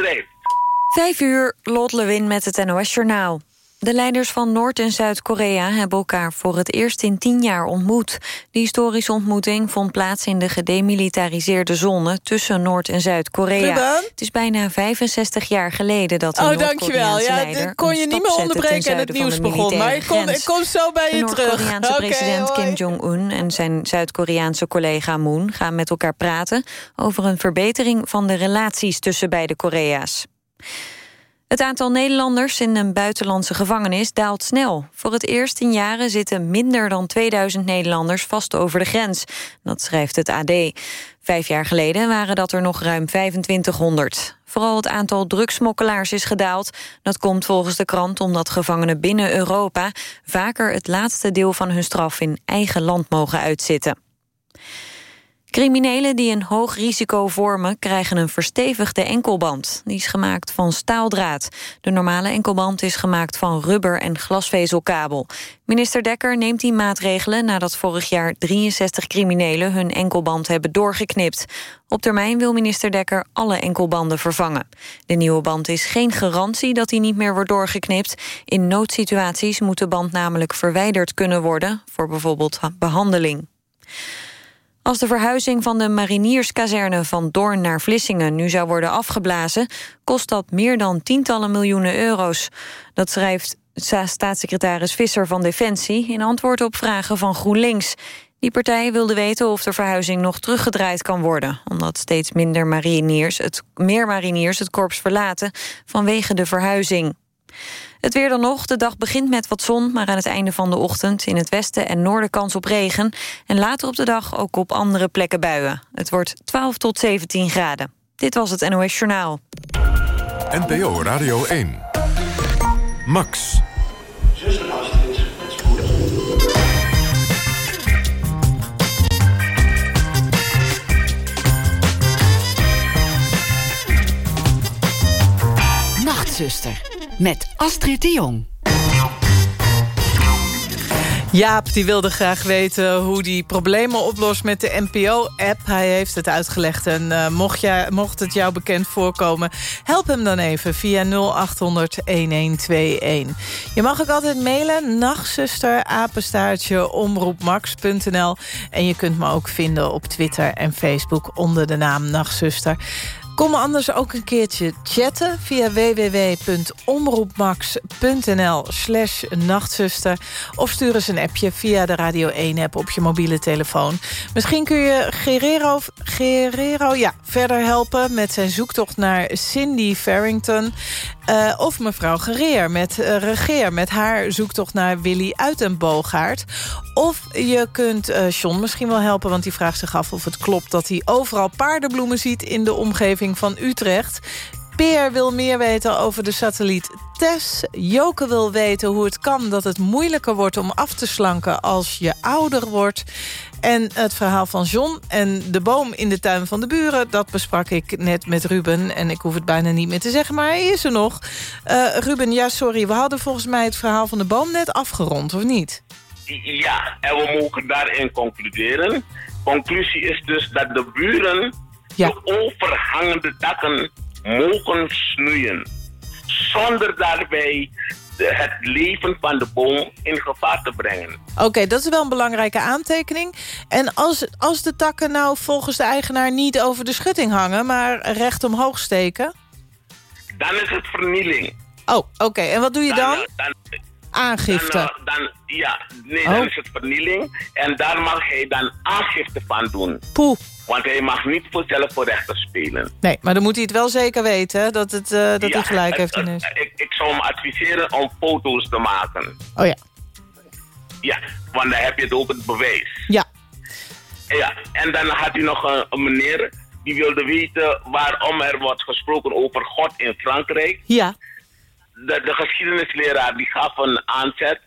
drijft. Vijf uur, Lot Lewin met het NOS Journaal. De leiders van Noord- en Zuid-Korea hebben elkaar voor het eerst in tien jaar ontmoet. De historische ontmoeting vond plaats in de gedemilitariseerde zone tussen Noord- en Zuid-Korea. Het is bijna 65 jaar geleden dat de Oh, Noord-Koreaanse dankjewel. Ja, leider kon je niet meer onderbreken en het nieuws de begon. Maar ik kom, ik kom zo bij je De terug. Noord-Koreaanse Oké, president hoi. Kim Jong-un en zijn Zuid-Koreaanse collega Moon gaan met elkaar praten over een verbetering van de relaties tussen beide Korea's. Het aantal Nederlanders in een buitenlandse gevangenis daalt snel. Voor het eerst in jaren zitten minder dan 2000 Nederlanders vast over de grens. Dat schrijft het AD. Vijf jaar geleden waren dat er nog ruim 2500. Vooral het aantal drugsmokkelaars is gedaald. Dat komt volgens de krant omdat gevangenen binnen Europa... vaker het laatste deel van hun straf in eigen land mogen uitzitten. Criminelen die een hoog risico vormen... krijgen een verstevigde enkelband. Die is gemaakt van staaldraad. De normale enkelband is gemaakt van rubber en glasvezelkabel. Minister Dekker neemt die maatregelen... nadat vorig jaar 63 criminelen hun enkelband hebben doorgeknipt. Op termijn wil minister Dekker alle enkelbanden vervangen. De nieuwe band is geen garantie dat die niet meer wordt doorgeknipt. In noodsituaties moet de band namelijk verwijderd kunnen worden... voor bijvoorbeeld behandeling. Als de verhuizing van de marinierskazerne van Doorn naar Vlissingen nu zou worden afgeblazen, kost dat meer dan tientallen miljoenen euro's. Dat schrijft staatssecretaris Visser van Defensie in antwoord op vragen van GroenLinks. Die partij wilde weten of de verhuizing nog teruggedraaid kan worden, omdat steeds minder mariniers het, meer mariniers het korps verlaten vanwege de verhuizing. Het weer dan nog. De dag begint met wat zon, maar aan het einde van de ochtend in het westen en noorden kans op regen. En later op de dag ook op andere plekken buien. Het wordt 12 tot 17 graden. Dit was het NOS Journaal. NPO Radio 1. Max. Nachtzuster met Astrid de Jong. Jaap die wilde graag weten hoe hij problemen oplost met de NPO-app. Hij heeft het uitgelegd en uh, mocht, mocht het jou bekend voorkomen... help hem dan even via 0800-1121. Je mag ook altijd mailen, nachtzuster. En je kunt me ook vinden op Twitter en Facebook onder de naam Nachtzuster. Kom anders ook een keertje chatten via www.omroepmax.nl slash nachtzuster. Of stuur eens een appje via de Radio 1-app op je mobiele telefoon. Misschien kun je Guerrero, Guerrero ja, verder helpen met zijn zoektocht naar Cindy Farrington. Uh, of mevrouw Gereer met uh, Regeer met haar zoektocht naar Willy Uitenboogaard. Of je kunt uh, John misschien wel helpen, want die vraagt zich af of het klopt... dat hij overal paardenbloemen ziet in de omgeving van Utrecht. Peer wil meer weten over de satelliet Tess. Joke wil weten hoe het kan dat het moeilijker wordt om af te slanken als je ouder wordt. En het verhaal van John en de boom in de tuin van de buren... dat besprak ik net met Ruben. En ik hoef het bijna niet meer te zeggen, maar hij is er nog. Uh, Ruben, ja, sorry, we hadden volgens mij het verhaal van de boom net afgerond, of niet? Ja, en we mogen daarin concluderen. Conclusie is dus dat de buren ja. de overhangende takken mogen snoeien. Zonder daarbij het leven van de boom in gevaar te brengen. Oké, okay, dat is wel een belangrijke aantekening. En als, als de takken nou volgens de eigenaar niet over de schutting hangen... maar recht omhoog steken? Dan is het vernieling. Oh, oké. Okay. En wat doe je dan? dan, dan aangifte? Dan, uh, dan, ja, nee, oh. dan is het vernieling. En daar mag hij dan aangifte van doen. Poeh. Want hij mag niet voor zelf voor rechter spelen. Nee, maar dan moet hij het wel zeker weten, hè? Dat, het, uh, dat ja, hij gelijk heeft in het, ik, ik zou hem adviseren om foto's te maken. Oh ja. Ja, want dan heb je het ook het bewijs. Ja. Ja, en dan had hij nog een, een meneer... die wilde weten waarom er wordt gesproken over God in Frankrijk. Ja. De, de geschiedenisleraar die gaf een aanzet.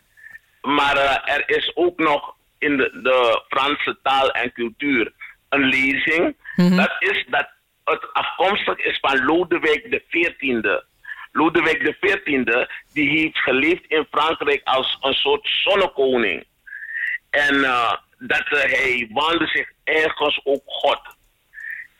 Maar uh, er is ook nog in de, de Franse taal en cultuur een lezing. Mm -hmm. Dat is dat het afkomstig is van Lodewijk XIV. Lodewijk XIV die heeft geleefd in Frankrijk als een soort zonnekoning. En uh, dat uh, hij waande zich ergens op God.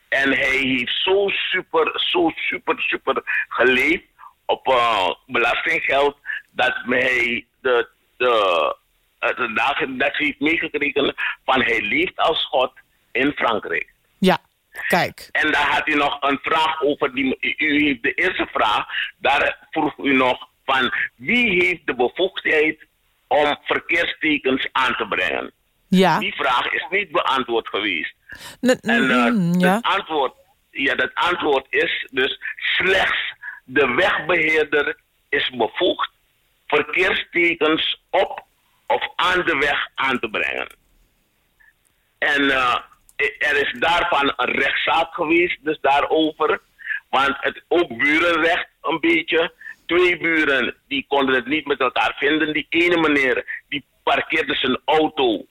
En hij heeft zo super, zo super, super geleefd op uh, belastinggeld dat hij de, de, de dagen dat heeft meegekregen van hij leeft als God in Frankrijk. Ja, kijk. En daar had u nog een vraag over, die, u heeft de eerste vraag, daar vroeg u nog van wie heeft de bevoegdheid om verkeerstekens aan te brengen? Ja. Die vraag is niet beantwoord geweest. N en uh, ja. het, antwoord, ja, het antwoord is dus slechts de wegbeheerder is bevoegd verkeerstekens op of aan de weg aan te brengen. En uh, er is daarvan een rechtszaak geweest, dus daarover. Want het ook burenrecht een beetje. Twee buren die konden het niet met elkaar vinden. Die ene meneer die parkeerde zijn auto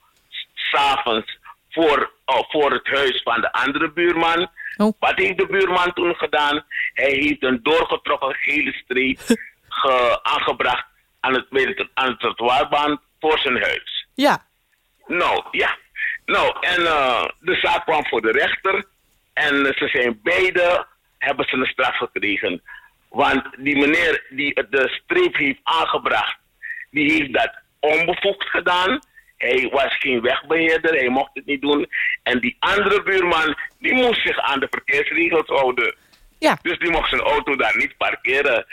s'avonds voor, uh, voor het huis van de andere buurman. Oh. Wat heeft de buurman toen gedaan? Hij heeft een doorgetrokken gele streep ge, aangebracht aan het, aan het trottoirbaan voor zijn huis. Ja. Nou, ja. Nou, en uh, de zaak kwam voor de rechter. En uh, ze zijn beide, hebben ze een straf gekregen. Want die meneer die de streep heeft aangebracht, die heeft dat onbevoegd gedaan. Hij was geen wegbeheerder, hij mocht het niet doen. En die andere buurman, die moest zich aan de verkeersregels houden. Ja. Dus die mocht zijn auto daar niet parkeren.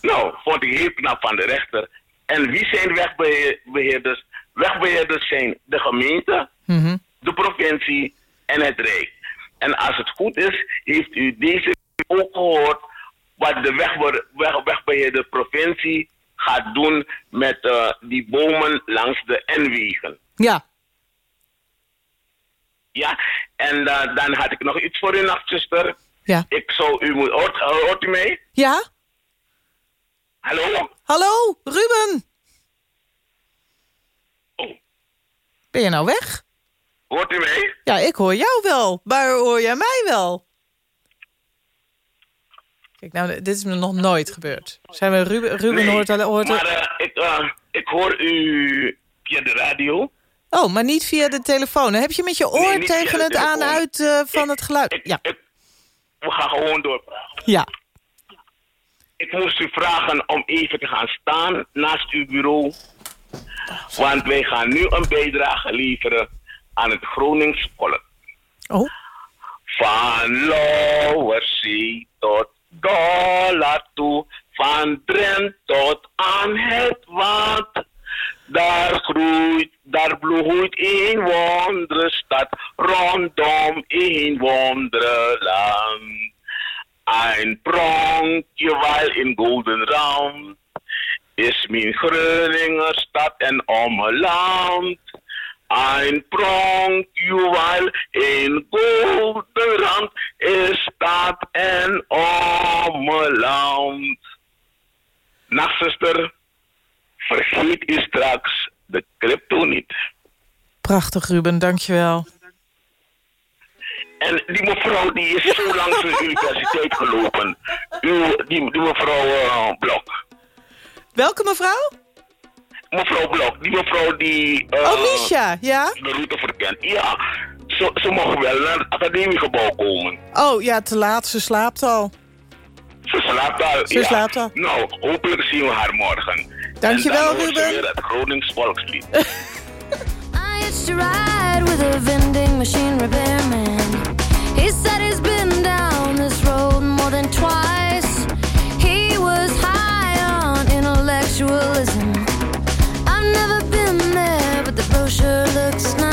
Nou, vond ik heel knap van de rechter. En wie zijn wegbeheerders? Wegbeheerders zijn de gemeente, mm -hmm. de provincie en het Rijk. En als het goed is, heeft u deze ook gehoord wat de wegbe weg wegbeheerder provincie gaat doen met uh, die bomen langs de N-wegen. Ja. Ja, en uh, dan had ik nog iets voor u, nachtzuster. Ja. Ik zou u moeten... Hoort, hoort u mij? Ja. Hallo? Hallo, Ruben. Oh. Ben je nou weg? Hoort u mij? Ja, ik hoor jou wel. Maar hoor jij mij wel? Kijk, nou, dit is me nog nooit gebeurd. Zijn we Ruben, Ruben nee, hoort... hoort maar uh, ik, uh, ik hoor u via de radio. Oh, maar niet via de telefoon. Heb je met je oor nee, tegen het aan uit uh, van ik, het geluid? Ik, ja. Ik, we gaan gewoon doorpraten. Ja. Ik moest u vragen om even te gaan staan naast uw bureau. Want wij gaan nu een bijdrage leveren aan het Gronings volk. Oh. Van Lauwersee tot Dollar toe, van Drent tot aan het water. Daar groeit, daar bloeit een wondere stad, rondom een wondere land. Een pronkje wel in golden round, is mijn Groninger stad en omland. Een pronkjuwel in golden rand is stad en omland. Nachtzuster, vergeet u straks de crypto niet. Prachtig, Ruben, dankjewel. En die mevrouw die is zo langs de universiteit gelopen. U, die, die mevrouw uh, Blok. Welke mevrouw? Mevrouw Blok, die mevrouw die... Uh, oh, Misha, ja? De route verkent. Ja, ze, ze mogen wel naar het academiegebouw komen. Oh, ja, te laat. Ze slaapt al. Ze slaapt al. Ze ja. slaapt al. Nou, hopelijk zien we haar morgen. Dankjewel, Ruben. En weer het Gronings volkslied. I used to ride with a vending machine repairman. He said he's been down this road more than twice. He was high on intellectualism. last night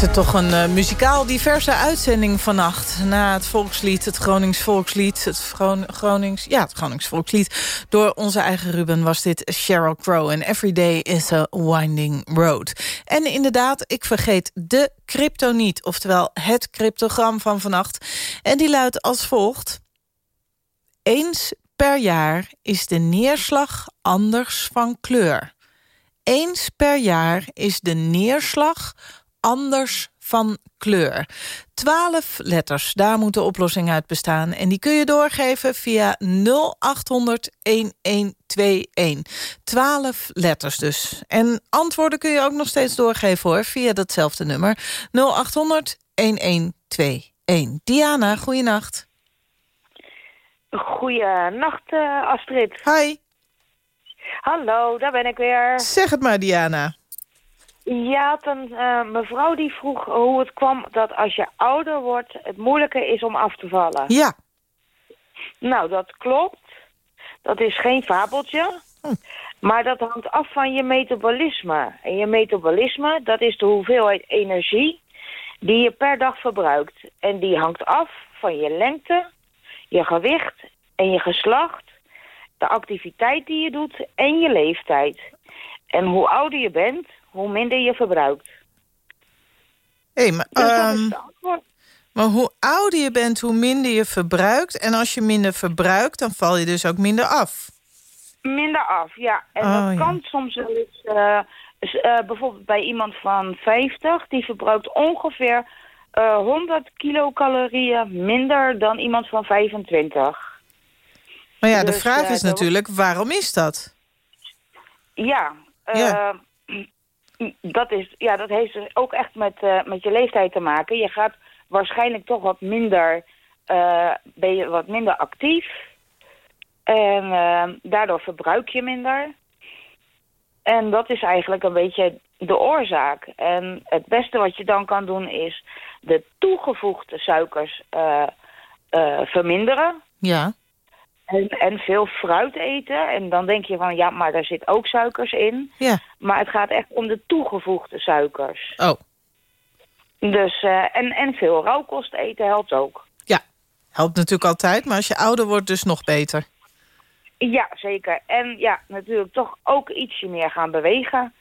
is er toch een uh, muzikaal diverse uitzending vannacht. Na het volkslied, het Gronings volkslied, het Gron Gronings... Ja, het Gronings volkslied. Door onze eigen Ruben was dit Sheryl Crow. En Every Day is a Winding Road. En inderdaad, ik vergeet de crypto niet. Oftewel het cryptogram van vannacht. En die luidt als volgt. Eens per jaar is de neerslag anders van kleur. Eens per jaar is de neerslag anders van kleur. Twaalf letters, daar moet de oplossing uit bestaan. En die kun je doorgeven via 0800 1121. Twaalf letters dus. En antwoorden kun je ook nog steeds doorgeven hoor, via datzelfde nummer. 0800 1121. Diana, goeienacht. Goeienacht, uh, Astrid. Hi. Hallo, daar ben ik weer. Zeg het maar, Diana. Ja, een uh, mevrouw die vroeg hoe het kwam dat als je ouder wordt... het moeilijker is om af te vallen. Ja. Nou, dat klopt. Dat is geen fabeltje. Hm. Maar dat hangt af van je metabolisme. En je metabolisme, dat is de hoeveelheid energie die je per dag verbruikt. En die hangt af van je lengte, je gewicht en je geslacht... de activiteit die je doet en je leeftijd. En hoe ouder je bent, hoe minder je verbruikt. Hé, hey, maar, dus um, maar hoe ouder je bent, hoe minder je verbruikt. En als je minder verbruikt, dan val je dus ook minder af. Minder af, ja. En oh, dat kan soms wel eens... Uh, uh, bijvoorbeeld bij iemand van 50, die verbruikt ongeveer uh, eh, 100 kilocalorieën minder dan iemand van 25. Maar ja, de dus, vraag is natuurlijk, waarom is dat? Ja, ja dat, is, ja, dat heeft dus ook echt met, uh, met je leeftijd te maken. Je gaat waarschijnlijk toch wat minder, uh, ben je wat minder actief. En uh, daardoor verbruik je minder. En dat is eigenlijk een beetje de oorzaak. En het beste wat je dan kan doen is de toegevoegde suikers verminderen. Ja. En, en, veel fruit eten. En dan denk je van, ja, maar daar zit ook suikers in. Ja. Maar het gaat echt om de toegevoegde suikers. Oh. Dus, uh, en, en veel rauwkost eten helpt ook. Ja, helpt natuurlijk altijd. Maar als je ouder wordt, dus nog beter. Ja, zeker. En ja, natuurlijk toch ook ietsje meer gaan bewegen.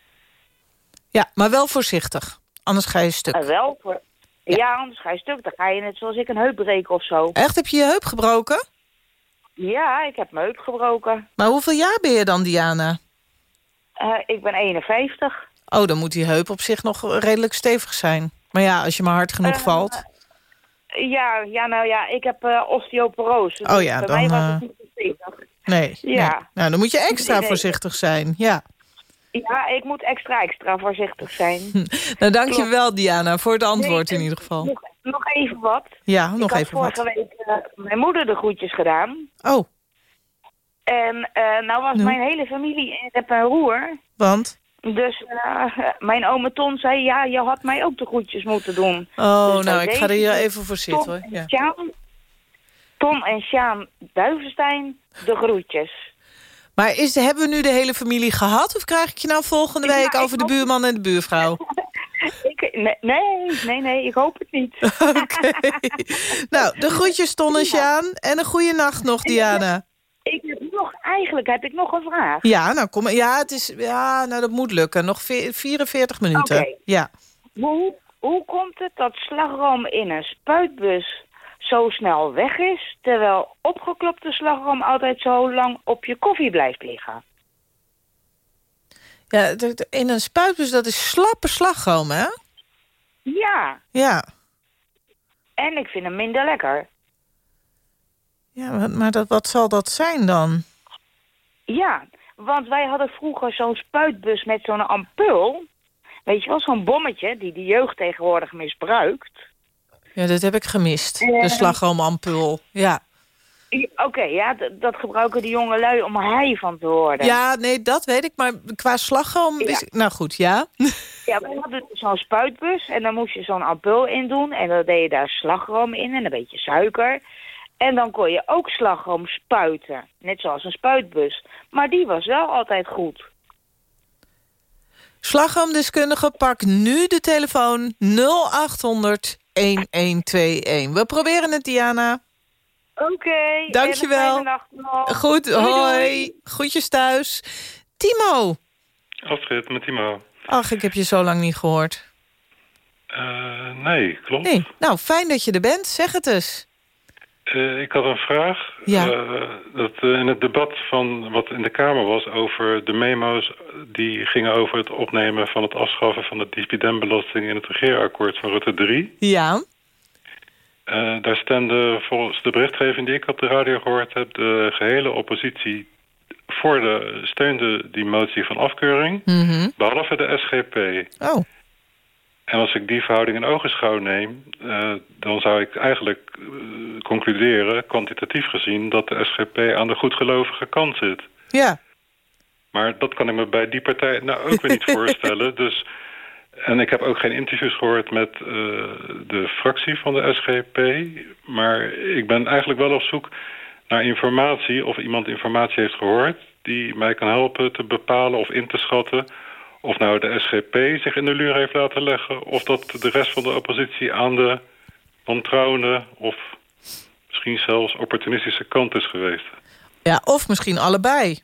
Ja, maar wel voorzichtig. Anders ga je stuk. Uh, wel voor... Ja. ja. anders ga je stuk. Dan ga je net zoals ik een heup breken of zo. Echt? Heb je je heup gebroken? Ja, ik heb mijn heup gebroken. Maar hoeveel jaar ben je dan, Diana? Uh, ik ben 51. Oh, dan moet die heup op zich nog redelijk stevig zijn. Maar ja, als je maar hard genoeg uh, valt. Ja, ja, nou ja, ik heb uh, osteoporose. Oh ja, bij dan... mij was het niet stevig. Nee, ja. Nee. Nou, dan moet je extra nee, nee. voorzichtig zijn, ja. Ja, ik moet extra, extra voorzichtig zijn. nou, dank je wel, Diana, voor het antwoord in ieder geval. Nog, even wat. Ja, nog even wat. Ik had vorige week uh, mijn moeder de groetjes gedaan. Oh. En uh, nou was mijn hele familie in rep en roer. Want? Dus uh, mijn ome Ton zei, ja, je had mij ook de groetjes moeten doen. Oh, dus nou, ik ga er hier even voor zitten, hoor. Ja. Sjaan, Tom en Sjaan Duivenstein, de groetjes. Maar is, hebben we nu de hele familie gehad? Of krijg ik je nou volgende week over de buurman en de buurvrouw? ik, nee, nee, nee, ik hoop het niet. Oké. Okay. nou, de groetjes Ton en Sjaan. En een goede nacht nog, Diana. Ik heb nog, eigenlijk heb ik nog een vraag. Ja, nou kom Ja, het is, ja nou, dat moet lukken. Nog 44 minuten. Okay. Ja. Hoe, hoe komt het dat slagroom in een spuitbus zo snel weg is... terwijl opgeklopte slagroom altijd zo lang op je koffie blijft liggen? Ja, in een spuitbus, dat is slappe slagroom, hè? Ja. Ja. En ik vind hem minder lekker. Ja, maar dat, wat zal dat zijn dan? Ja, want wij hadden vroeger zo'n spuitbus met zo'n ampul. Weet je wel, zo'n bommetje die de jeugd tegenwoordig misbruikt. Ja, dat heb ik gemist. De slagroomampul, ja. Oké, okay, ja, dat gebruiken die jonge lui om hij van te worden. Ja, nee, dat weet ik, maar qua slagroom... Ja. Is... Nou goed, ja. Ja, we hadden zo'n spuitbus en dan moest je zo'n ampul in doen... en dan deed je daar slagroom in en een beetje suiker... En dan kon je ook slagroom spuiten. Net zoals een spuitbus. Maar die was wel altijd goed. Slagroomdeskundige, pak nu de telefoon 0800 1121. We proberen het, Diana. Oké. Dankjewel. nacht nog. Goed, Doei, hoi. doei. Groetjes thuis. Timo. Astrid, met Timo. Ach, ik heb je zo lang niet gehoord. Eh, nee, klopt. Nee, nou, fijn dat je er bent. Zeg het eens. Eh, ik had een vraag. Ja. Eh, dat, eh, in het debat van wat in de Kamer was over de memo's... die gingen over het opnemen van het afschaffen van de dividendbelasting... in het regeerakkoord van Rutte 3. Ja. Eh, daar stemde volgens de berichtgeving die ik op de radio gehoord heb... de gehele oppositie voor de, steunde die motie van afkeuring... Mhm. behalve de SGP. Oh, En als ik die verhouding in ogenschouw neem... eh, dan zou ik eigenlijk eh, concluderen, kwantitatief gezien... dat de SGP aan de goedgelovige kant zit. ja. Maar dat kan ik me bij die partij nou ook weer niet voorstellen. Dus, en ik heb ook geen interviews gehoord met eh, de fractie van de SGP. Maar ik ben eigenlijk wel op zoek naar informatie... of iemand informatie heeft gehoord... die mij kan helpen te bepalen of in te schatten... of nou de SGP zich in de luur heeft laten leggen... of dat de rest van de oppositie aan de wantrouwende... of misschien zelfs opportunistische kant is geweest. Ja, of misschien allebei.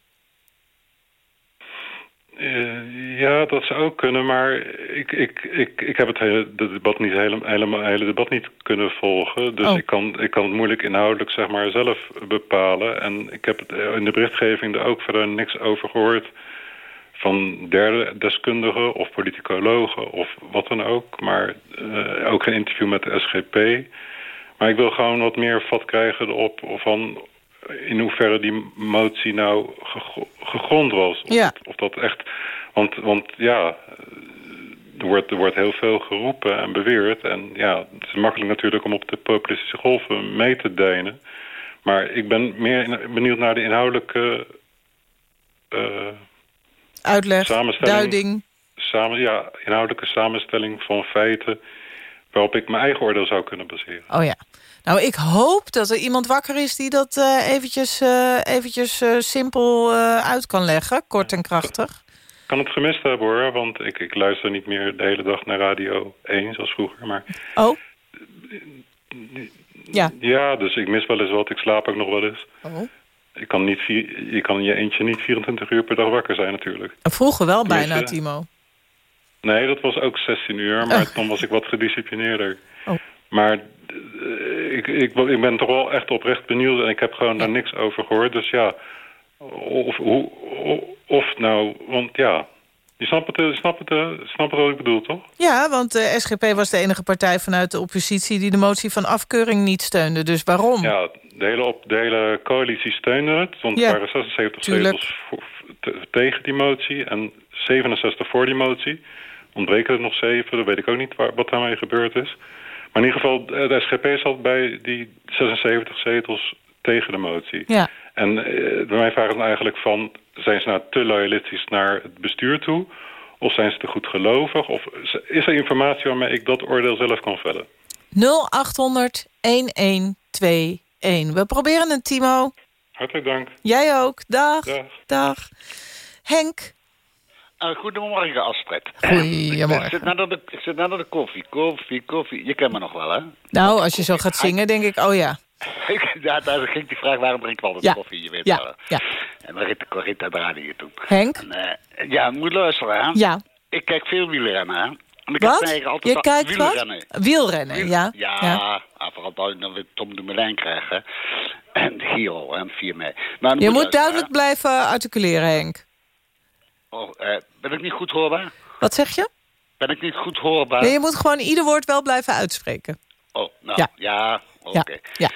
Eh, ja, dat zou ook kunnen, maar ik, ik, ik, ik heb het hele de debat niet hele, helemaal hele debat niet kunnen volgen. Dus Oh. ik, kan, ik kan het moeilijk inhoudelijk zeg maar zelf bepalen. En ik heb het eh, in de berichtgeving er ook verder niks over gehoord van derde deskundigen of politicologen of wat dan ook. Maar eh, ook geen interview met de SGP. Maar ik wil gewoon wat meer vat krijgen op van in hoeverre die motie nou gegro- gegrond was. Of, Ja. of dat echt... Want, want ja, eh, er wordt, er wordt heel veel geroepen en beweerd. En ja, het is makkelijk natuurlijk om op de populistische golven mee te denen. Maar ik ben meer benieuwd naar de inhoudelijke... eh, Uitleg, duiding. samen, ja, inhoudelijke samenstelling van feiten... waarop ik mijn eigen oordeel zou kunnen baseren. Oh ja. Nou, ik hoop dat er iemand wakker is die dat eh, eventjes, eh, eventjes eh, simpel uit kan leggen. Kort en krachtig. Ik kan het gemist hebben hoor, want ik, ik luister niet meer de hele dag naar Radio 1 zoals vroeger. Maar Oh. Ja. ja, dus ik mis wel eens wat. Ik slaap ook nog wel eens. Oh. Ik kan niet je kan je eentje niet 24 uur per dag wakker zijn natuurlijk. Vroeger wel bijna, Timo. Nee, dat was ook 16 uur, maar dan was ik wat gedisciplineerder. Oh. Maar ik, ik, ik ben toch wel echt oprecht benieuwd en ik heb gewoon daar niks over gehoord. Dus ja, of, hoe, of nou, want ja, je snapt het, je snapt het, eh, snapt het wat ik bedoel, toch? Ja, want de SGP was de enige partij vanuit de oppositie... die de motie van afkeuring niet steunde. Dus waarom? Ja, de hele, op, de hele coalitie steunde het. Want Ja, er waren 76 tuurlijk. zetels voor- te- tegen die motie en 67 voor die motie. Ontbreken er nog zeven, dan weet ik ook niet waar, wat daarmee gebeurd is. Maar in ieder geval, de de SGP zat bij die 76 zetels tegen de motie. Ja. En eh, bij mij vraag is eigenlijk van, zijn ze nou te loyalistisch naar het bestuur toe? Of zijn ze te goed gelovig? Of is er informatie waarmee ik dat oordeel zelf kan vellen? 0800 1121. We proberen het, Timo. Hartelijk dank. Jij ook. Dag. Dag. Dag. Henk. Uh, goedemorgen, Astrid. Goedemorgen. Ik zit, net aan de, ik zit net aan de koffie, koffie, koffie. Je kent me nog wel, hè? Nou, als je zo gaat zingen, denk ik, oh ja. ja, daar ging die vraag, waarom drink ik altijd Ja. koffie? Je weet Ja, wel. ja. En dan Rita, Rita draaide je toen. Henk? En, eh, ja, moet luisteren, hè? Ja. Ik kijk veel wielrennen, hè? En ik Wat? Je kijkt wat? wielrennen. Wielrennen, ja. Ja, Ja. ah, vooral dan weer Tom Dumoulin krijg, hè? En Giro, en 4 mei. Maar Je moet luisteren, duidelijk blijven articuleren, Henk. Oh, eh, ben ik niet goed hoorbaar? Wat zeg je? Ben ik niet goed hoorbaar? Nee, je moet gewoon ieder woord wel blijven uitspreken. Oh, nou, Ja. ja, oké. Ja.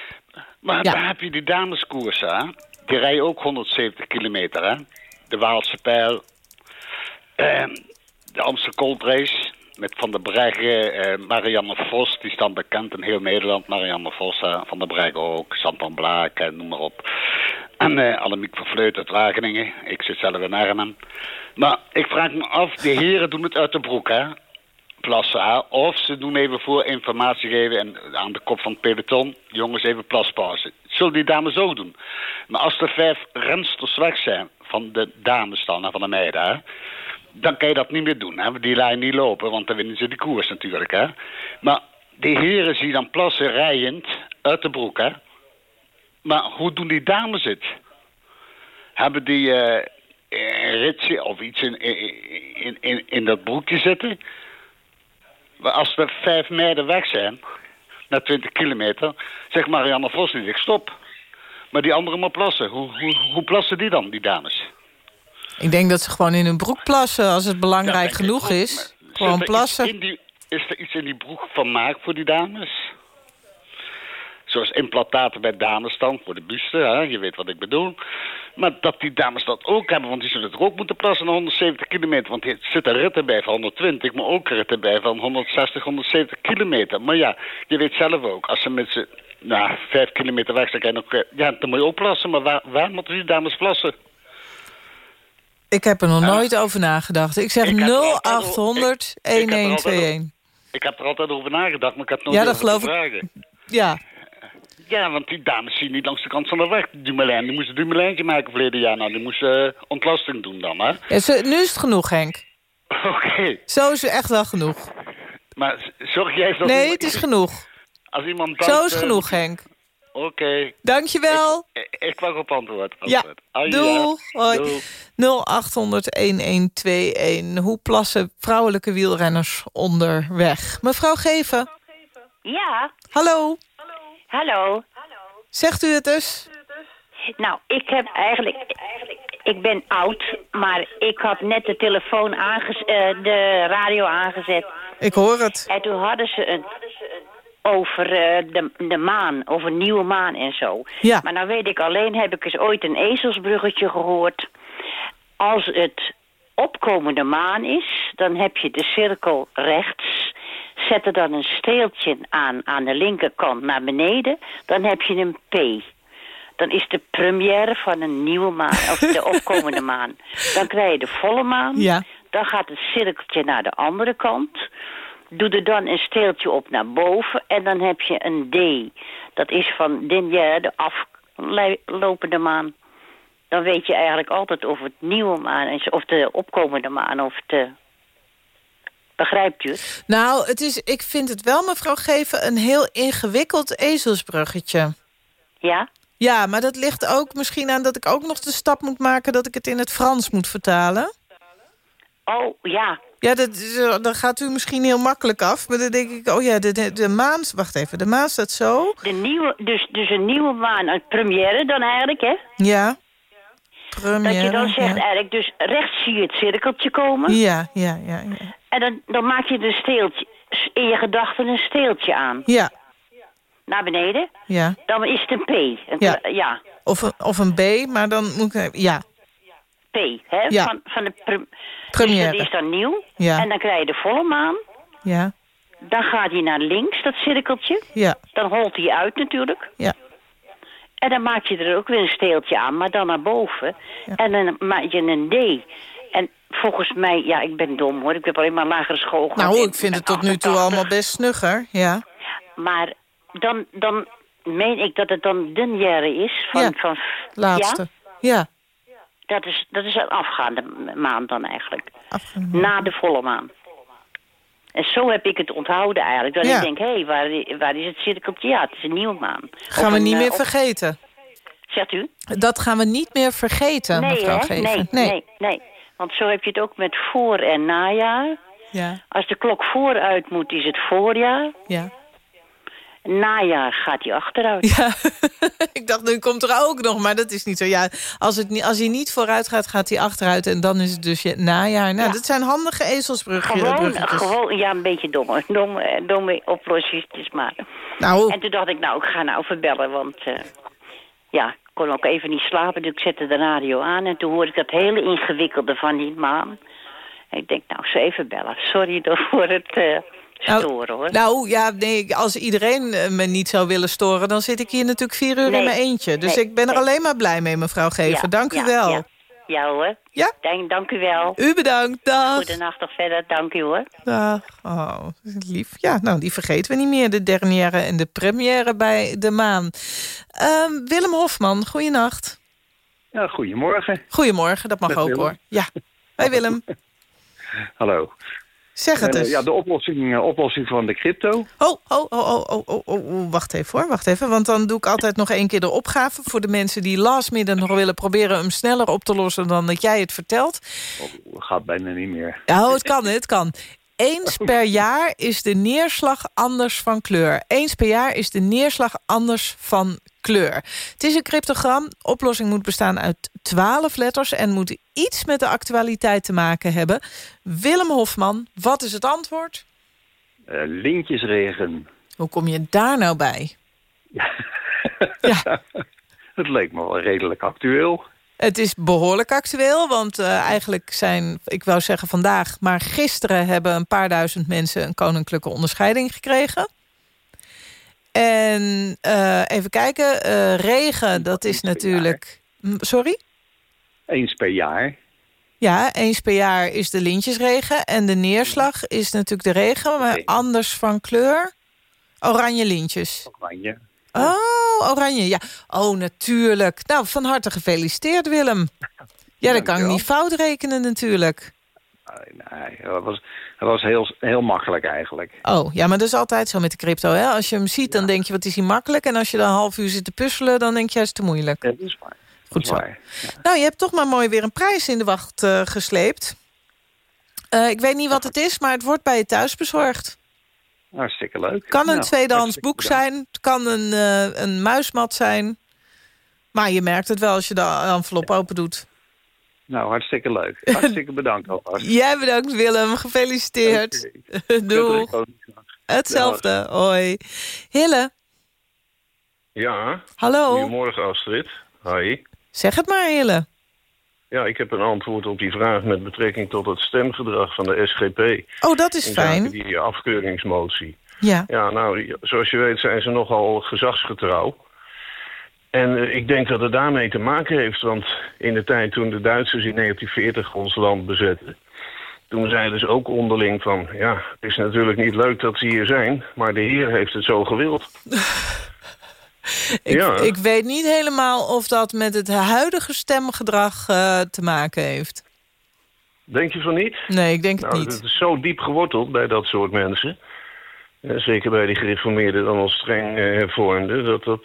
Maar dan heb je die dameskoers, hè? Die rijden ook 170 kilometer, hè? De Waalse Pijl. Ehm, de Amsterdam Gold Race. Met Van der Breggen, eh, Marianne Vos. Die staan bekend in heel Nederland. Marianne Vos? Van der Breggen ook. Santan Blaak, en noem maar op. En eh Annemiek van Vleut uit Wageningen. Ik zit zelf in Arnhem. Maar ik vraag me af, de heren doen het uit de broek, hè? plassen. hè. Of ze doen even voor informatie geven en aan de kop van het peloton. Jongens, even plaspauze. Zullen die dames ook doen. Maar als er vijf rensters weg zijn van de dames dan, van de meiden... Hè, dan kan je dat niet meer doen. Hè? Die lijn niet lopen, want dan winnen ze die koers natuurlijk. Hè? Maar die heren zien dan plassen rijend uit de broek. Hè? Maar hoe doen die dames het? Hebben die eh, een ritje of iets in, in, in, in dat broekje zitten? Maar als er vijf meiden weg zijn, na 20 kilometer, zegt Marianne Vos niet, ik stop. Maar die anderen maar plassen. Hoe, hoe, hoe plassen die dan, die dames? Ik denk dat ze gewoon in hun broek plassen als het belangrijk Ja, genoeg is. Gewoon plassen. die- is er iets in die broek van maak voor die dames? Zoals implantaten bij dames dan, voor de buste, hè? je weet wat ik bedoel. Maar dat die dames dat ook hebben, want die zullen er ook moeten plassen naar 170 kilometer. Want er zitten ritten bij van 120, maar ook ritten bij van 160, 170 kilometer. Maar ja, je weet zelf ook, als ze met z'n nou, 5 kilometer weg zijn, nog, eh, ja, dan moet je ook plassen. Maar waar, waar moeten die dames plassen? Ik heb er nog nooit over nagedacht. Ik zeg Ik heb er altijd 0800 ik- ik heb er altijd 1121. Ik heb er altijd over nagedacht, maar ik heb nooit Ja, dat geloof ik. Ja, Ja, want die dames zien niet langs de kant van de weg. Dumoulin, die moesten Dumoulijntje maken verleden jaar. Nou, die moesten eh, ontlasting doen dan, hè? Ja, zo- nu is het genoeg, Henk. Oké, Zo is het echt wel genoeg. maar zorg jij dat... Nee, het is genoeg. Als iemand Zo is eh, genoeg, Henk. Oké, Dankjewel. ik, ik wacht op antwoord. Ja. Doeg. 0800-1121. Hoe plassen vrouwelijke wielrenners onderweg? Mevrouw Geven, Ja, hallo. Hallo. Zegt u het eens? Nou, ik heb eigenlijk... Ik ben oud, maar ik had net de telefoon aangezet, de radio aangezet. Ik hoor het. En toen hadden ze een over eh, de, de maan, over nieuwe maan en zo. Ja. Maar nou weet ik alleen, heb ik eens ooit een ezelsbruggetje gehoord. Als het opkomende maan is, dan heb je de cirkel rechts. Zet er dan een steeltje aan, aan de linkerkant naar beneden. Dan heb je een P. Dan is de première van een nieuwe maan, of de opkomende maan. Dan krijg je de volle maan. Ja. Dan gaat het cirkeltje naar de andere kant. Doe er dan een steeltje op naar boven en dan heb je een D. Dat is van Dinja, de aflopende maan. Dan weet je eigenlijk altijd of het nieuwe maan is, of de opkomende maan, of de... Begrijpt u het? Nou, het is, ik vind het wel, mevrouw Geven, een heel ingewikkeld ezelsbruggetje. Ja? Ja, maar dat ligt ook misschien aan dat ik ook nog de stap moet maken... dat ik het in het Frans moet vertalen. Oh, ja. Ja, dat, dan gaat u misschien heel makkelijk af. Maar dan denk ik, oh ja, de, de, de maan... Wacht even, de maan staat zo. De nieuwe, dus, dus een nieuwe maan, een première dan eigenlijk, hè? Ja. Dat je dan zegt ja. eigenlijk, dus rechts zie je het cirkeltje komen. Ja, ja, ja, ja. En dan, dan maak je een steeltje, in je gedachten een steeltje aan. Ja, Naar beneden. ja. Dan is het een P. Een Ja. Of een, of een B, maar dan moet ik... Ja, P, hè? Ja. Van, van de pre- Première. Dus dat is dan nieuw. Ja. En dan krijg je de volle maan. ja, Dan gaat hij naar links, dat cirkeltje. ja, Dan holt hij uit natuurlijk. ja. En dan maak je er ook weer een steeltje aan, maar dan naar boven. En dan maak je een D. En volgens mij, ja, ik ben dom hoor. Ik heb alleen maar lagere school gehad. Nou, ik vind het tot nu toe 88. allemaal best snugger. Ja, Maar dan, dan meen ik dat het dan Dunjere is. Van, Ja, van, laatste. Ja, Ja, dat is, dat is een afgaande maand dan eigenlijk. Na de volle maan. En zo heb ik het onthouden eigenlijk. Dat Ja. ik denk, hé, hey, waar, waar is het cirkeltje? Ja, het is een nieuwe maan. Gaan Of we een, niet eh, meer of- vergeten. Zegt u? Dat gaan we niet meer vergeten, nee, mevrouw? Geven. Nee, nee, nee. Want zo heb je het ook met voor- en najaar. Ja, Als de klok vooruit moet, is het voorjaar. ja. Najaar gaat hij achteruit. Ja, ik dacht, nu komt er ook nog, maar dat is niet zo. Ja, als, het, niet- als hij niet vooruit gaat, gaat hij achteruit... en dan is het dus je najaar. Nou, Ja. dat zijn handige ezelsbruggetjes. Gewoon, gewoon, ja, een beetje domme, domme, domme oplossingjes maar. Nou, En toen dacht ik, nou, ik ga nou verbellen, want eh, ja, ik kon ook even niet slapen. Dus ik zette de radio aan en toen hoorde ik dat hele ingewikkelde van die maan. En ik denk, nou, zo even bellen. Sorry voor het eh, storen, hoor. nou ja, nee, als iedereen eh, me niet zou willen storen... dan zit ik hier natuurlijk vier uur in mijn eentje. Dus Nee, ik ben er nee. alleen maar blij mee, mevrouw Geven. Dank u wel. Ja, ja hoor. Ja? Dank, dank u wel. U bedankt, dag. Goedenacht nog verder, dank u hoor. Dag. Oh, lief. Ja, nou, die vergeten we niet meer. De dernière en de première bij De Maan. Ehm, Willem Hofman, goeienacht. Ja, goedemorgen. Goedemorgen, dat mag Met ook Willem. hoor. Ja, wij Willem. Hallo. Zeg het Eh, eens. ja, de oplossing, eh, oplossing van de crypto. Oh, oh, oh, oh, oh, oh, oh, oh, wacht even hoor, wacht even. Want dan doe ik altijd nog één keer de opgave... voor de mensen die last minute nog willen proberen... hem sneller op te lossen dan dat jij het vertelt. Oh, gaat bijna niet meer. Ja, oh, het kan, het kan. Eens per jaar is de neerslag anders van kleur. Eens per jaar is de neerslag anders van kleur. Het is een cryptogram. Oplossing moet bestaan uit 12 letters... en moet iets met de actualiteit te maken hebben. Willem Hofman, wat is het antwoord? Eh, lintjesregen. Hoe kom je daar nou bij? Het leek me wel redelijk actueel. Het is behoorlijk actueel, want eh, eigenlijk zijn, ik wou zeggen vandaag... maar gisteren hebben een paar duizend mensen een koninklijke onderscheiding gekregen. En eh, even kijken, eh, regen, dat is natuurlijk... Sorry? Eens per jaar. Ja, eens per jaar is de lintjesregen. En de neerslag is natuurlijk de regen, maar anders van kleur. Oranje lintjes. Oranje. Oh, oranje, ja. Oh, natuurlijk. Nou, van harte gefeliciteerd, Willem. Ja, dan kan ik niet fout rekenen natuurlijk. Nee, dat was, dat was heel, heel makkelijk eigenlijk. Oh, ja, maar dat is altijd zo met de crypto, hè? Als je hem ziet, dan denk je, wat is hij makkelijk? En als je dan een half uur zit te puzzelen, dan denk je, hij is te moeilijk. Ja, dat is waar. Goed zo. Nou, je hebt toch maar mooi weer een prijs in de wacht eh, gesleept. Eh, ik weet niet wat het is, maar het wordt bij je thuis bezorgd. Hartstikke leuk. kan een Nou, tweedehands boek zijn. Het kan een, een muismat zijn. Maar je merkt het wel als je de envelop open doet. Nou, hartstikke leuk. Hartstikke bedankt alvast. Jij bedankt, Willem. Gefeliciteerd. Doeg. Hetzelfde. Hoi. Hille, Ja. Hallo. Goedemorgen Astrid. Hi. zeg het maar, Hille. Ja, ik heb een antwoord op die vraag met betrekking tot het stemgedrag van de SGP. Oh, dat is fijn. die afkeuringsmotie. Ja. Ja, nou, zoals je weet zijn ze nogal gezagsgetrouw. En eh, ik denk dat het daarmee te maken heeft, want in de tijd toen de Duitsers in 1940 ons land bezetten... toen zeiden ze ook onderling van, ja, het is natuurlijk niet leuk dat ze hier zijn... maar de heer heeft het zo gewild. Ik, Ja. ik weet niet helemaal of dat met het huidige stemgedrag eh, te maken heeft. Denk je van niet? Nee, ik denk het nou, niet. Het is zo diep geworteld bij dat soort mensen. Zeker bij die gereformeerden dan al streng eh, hervormden. Dat dat,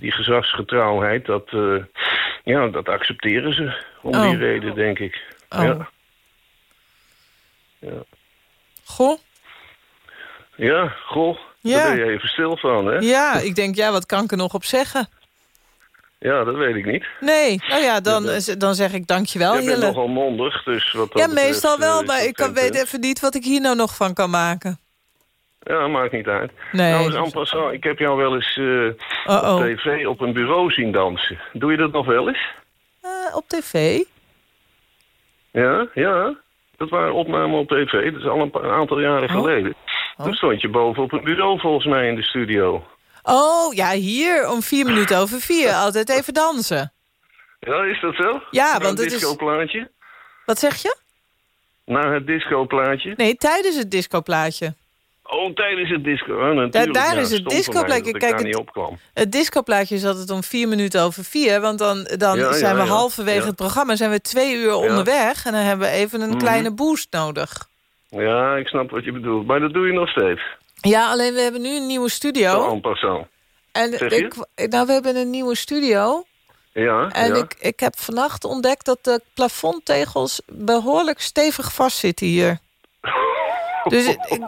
die gezagsgetrouwheid, dat, eh, ja, dat accepteren ze. Om Oh. die reden, denk ik. Oh. Ja. Ja. Goh. ja, goh. Ja. Daar ben je even stil van, hè? Ja, ik denk, ja, wat kan ik er nog op zeggen? Ja, dat weet ik niet. Nee, nou ja, dan, dan zeg ik dankjewel, Jij bent Hille. nogal mondig, dus wat dat Ja, betreft, meestal wel, eh, maar ik kan, weet even niet wat ik hier nou nog van kan maken. Ja, maakt niet uit. Nee, nou, passant, ik heb jou wel eens eh, op tv op een bureau zien dansen. Doe je dat nog wel eens? Eh, op tv? Ja, ja. Dat waren opnamen op tv. Dat is al een, aantal jaren Oh. geleden. Toen stond je boven op een bureau volgens mij in de studio. Oh, ja, hier om vier minuten over vier. Altijd even dansen. Ja, is dat zo? Ja, want het is-? Wat zeg je? Naar het discoplaatje? Nee, tijdens het discoplaatje. Oh, tijdens het disco. Natuurlijk. daar Ja, is het discoplaatje. Kijk, het- niet. Het discoplaatje is altijd om vier minuten over vier. Want dan, dan Ja, zijn we halverwege het programma. zijn we twee uur onderweg. En dan hebben we even een Mhm. kleine boost nodig. Ja, ik snap wat je bedoelt. Maar dat doe je nog steeds. Ja, alleen we hebben nu een nieuwe studio. en passant. En ik, nou, we hebben een nieuwe studio. Ja, En ik, ik heb vannacht ontdekt dat de plafondtegels behoorlijk stevig vastzitten hier. Dus ik-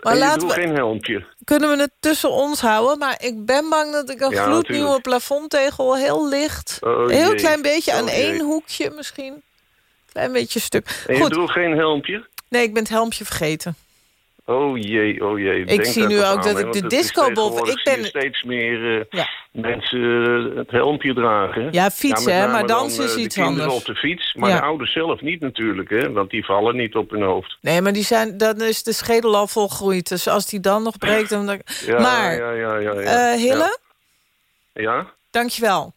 Maar laten we- geen helmpje. kunnen we het tussen ons houden. Maar ik ben bang dat ik een Ja, gloednieuwe natuurlijk. plafondtegel heel licht... Oh, een heel jee. klein beetje aan Oh, één jee. hoekje misschien. Klein beetje stuk. En je Goed, doet geen helmpje? nee, ik ben het helmpje vergeten. Oh jee, oh jee. Ik Denk zie nu ook aan, dat ik de discobol- ik ben- steeds meer eh, Ja. mensen eh, het helmpje dragen. Ja, fietsen, hè, maar dan, dansen is eh, iets anders. op de fiets, maar Ja. de ouders zelf niet natuurlijk, hè? Want die vallen niet op hun hoofd. Nee, maar die zijn, dan is de schedel al volgroeid. Dus als die dan nog breekt... Dan... Ja, maar, ja, ja, ja, ja. eh, Hille, Ja. dankjewel.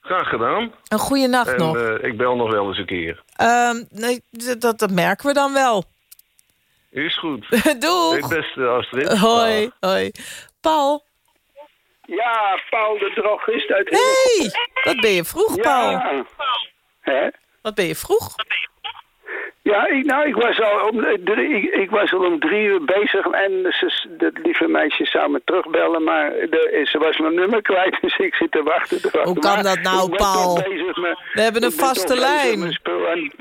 graag gedaan. Een goede nacht en nog. ik bel nog wel eens een keer. Ehm, nee, dat merken we dan wel. Is goed. Doeg. Het beste, Astrid. Hoi, hoi. Paul. Ja, Paul de drogist uit Hey, wat ben je vroeg, Paul. Ja. Hè? Wat ben je vroeg? Ja, ik, nou, ik was, al om, drie, ik, ik was al om drie uur bezig en ze, dat lieve meisje zou me terugbellen, maar de, ze was mijn nummer kwijt, dus ik zit te wachten. Te wachten. Hoe kan Maar dat nou, Paul? bezig met- We hebben een vaste lijn.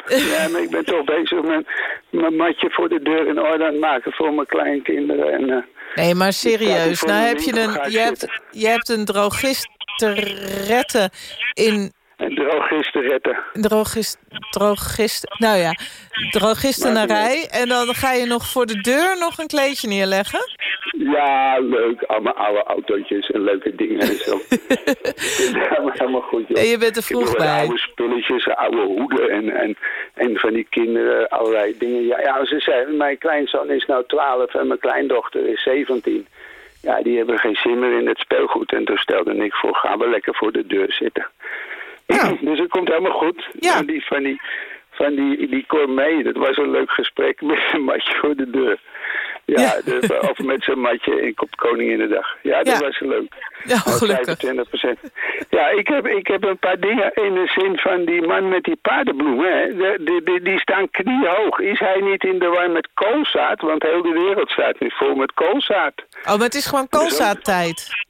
Ja, maar ik ben toch bezig met mijn matje voor de deur in orde aan het maken voor mijn kleinkinderen. En, eh, Nee, maar serieus. Nou heb je een, je, hebt, je hebt een drogist te retten in... Een drogist te retten. Drogist, drogist, nou ja, drogistenarij. En dan ga je nog voor de deur nog een kleedje neerleggen? Ja, leuk. Allemaal oude autootjes en leuke dingen en zo. helemaal, helemaal goed, joh. En je bent er vroeg bij. Oude spulletjes, oude hoeden en, en, en van die kinderen, allerlei dingen. Ja, ja, ze zei, mijn kleinzoon is nou 12 en mijn kleindochter is 17. Ja, die hebben geen zin meer in het speelgoed. En toen stelde ik voor, ga we lekker voor de deur zitten. dus het komt helemaal goed. Ja. Die, van die, van die, die Cormee, dat was een leuk gesprek met een matje voor de deur. Ja, de- of met zijn matje in op Koninginnedag. Ja, dat Ja. was leuk. Ja, gelukkig. 25 Ja, ik heb, ik heb een paar dingen in de zin van die man met die paardenbloemen. Hè. De, die, staan kniehoog. Is hij niet in de war met koolzaad? Want heel de wereld staat nu vol met koolzaad. Oh, maar het is gewoon koolzaadtijd.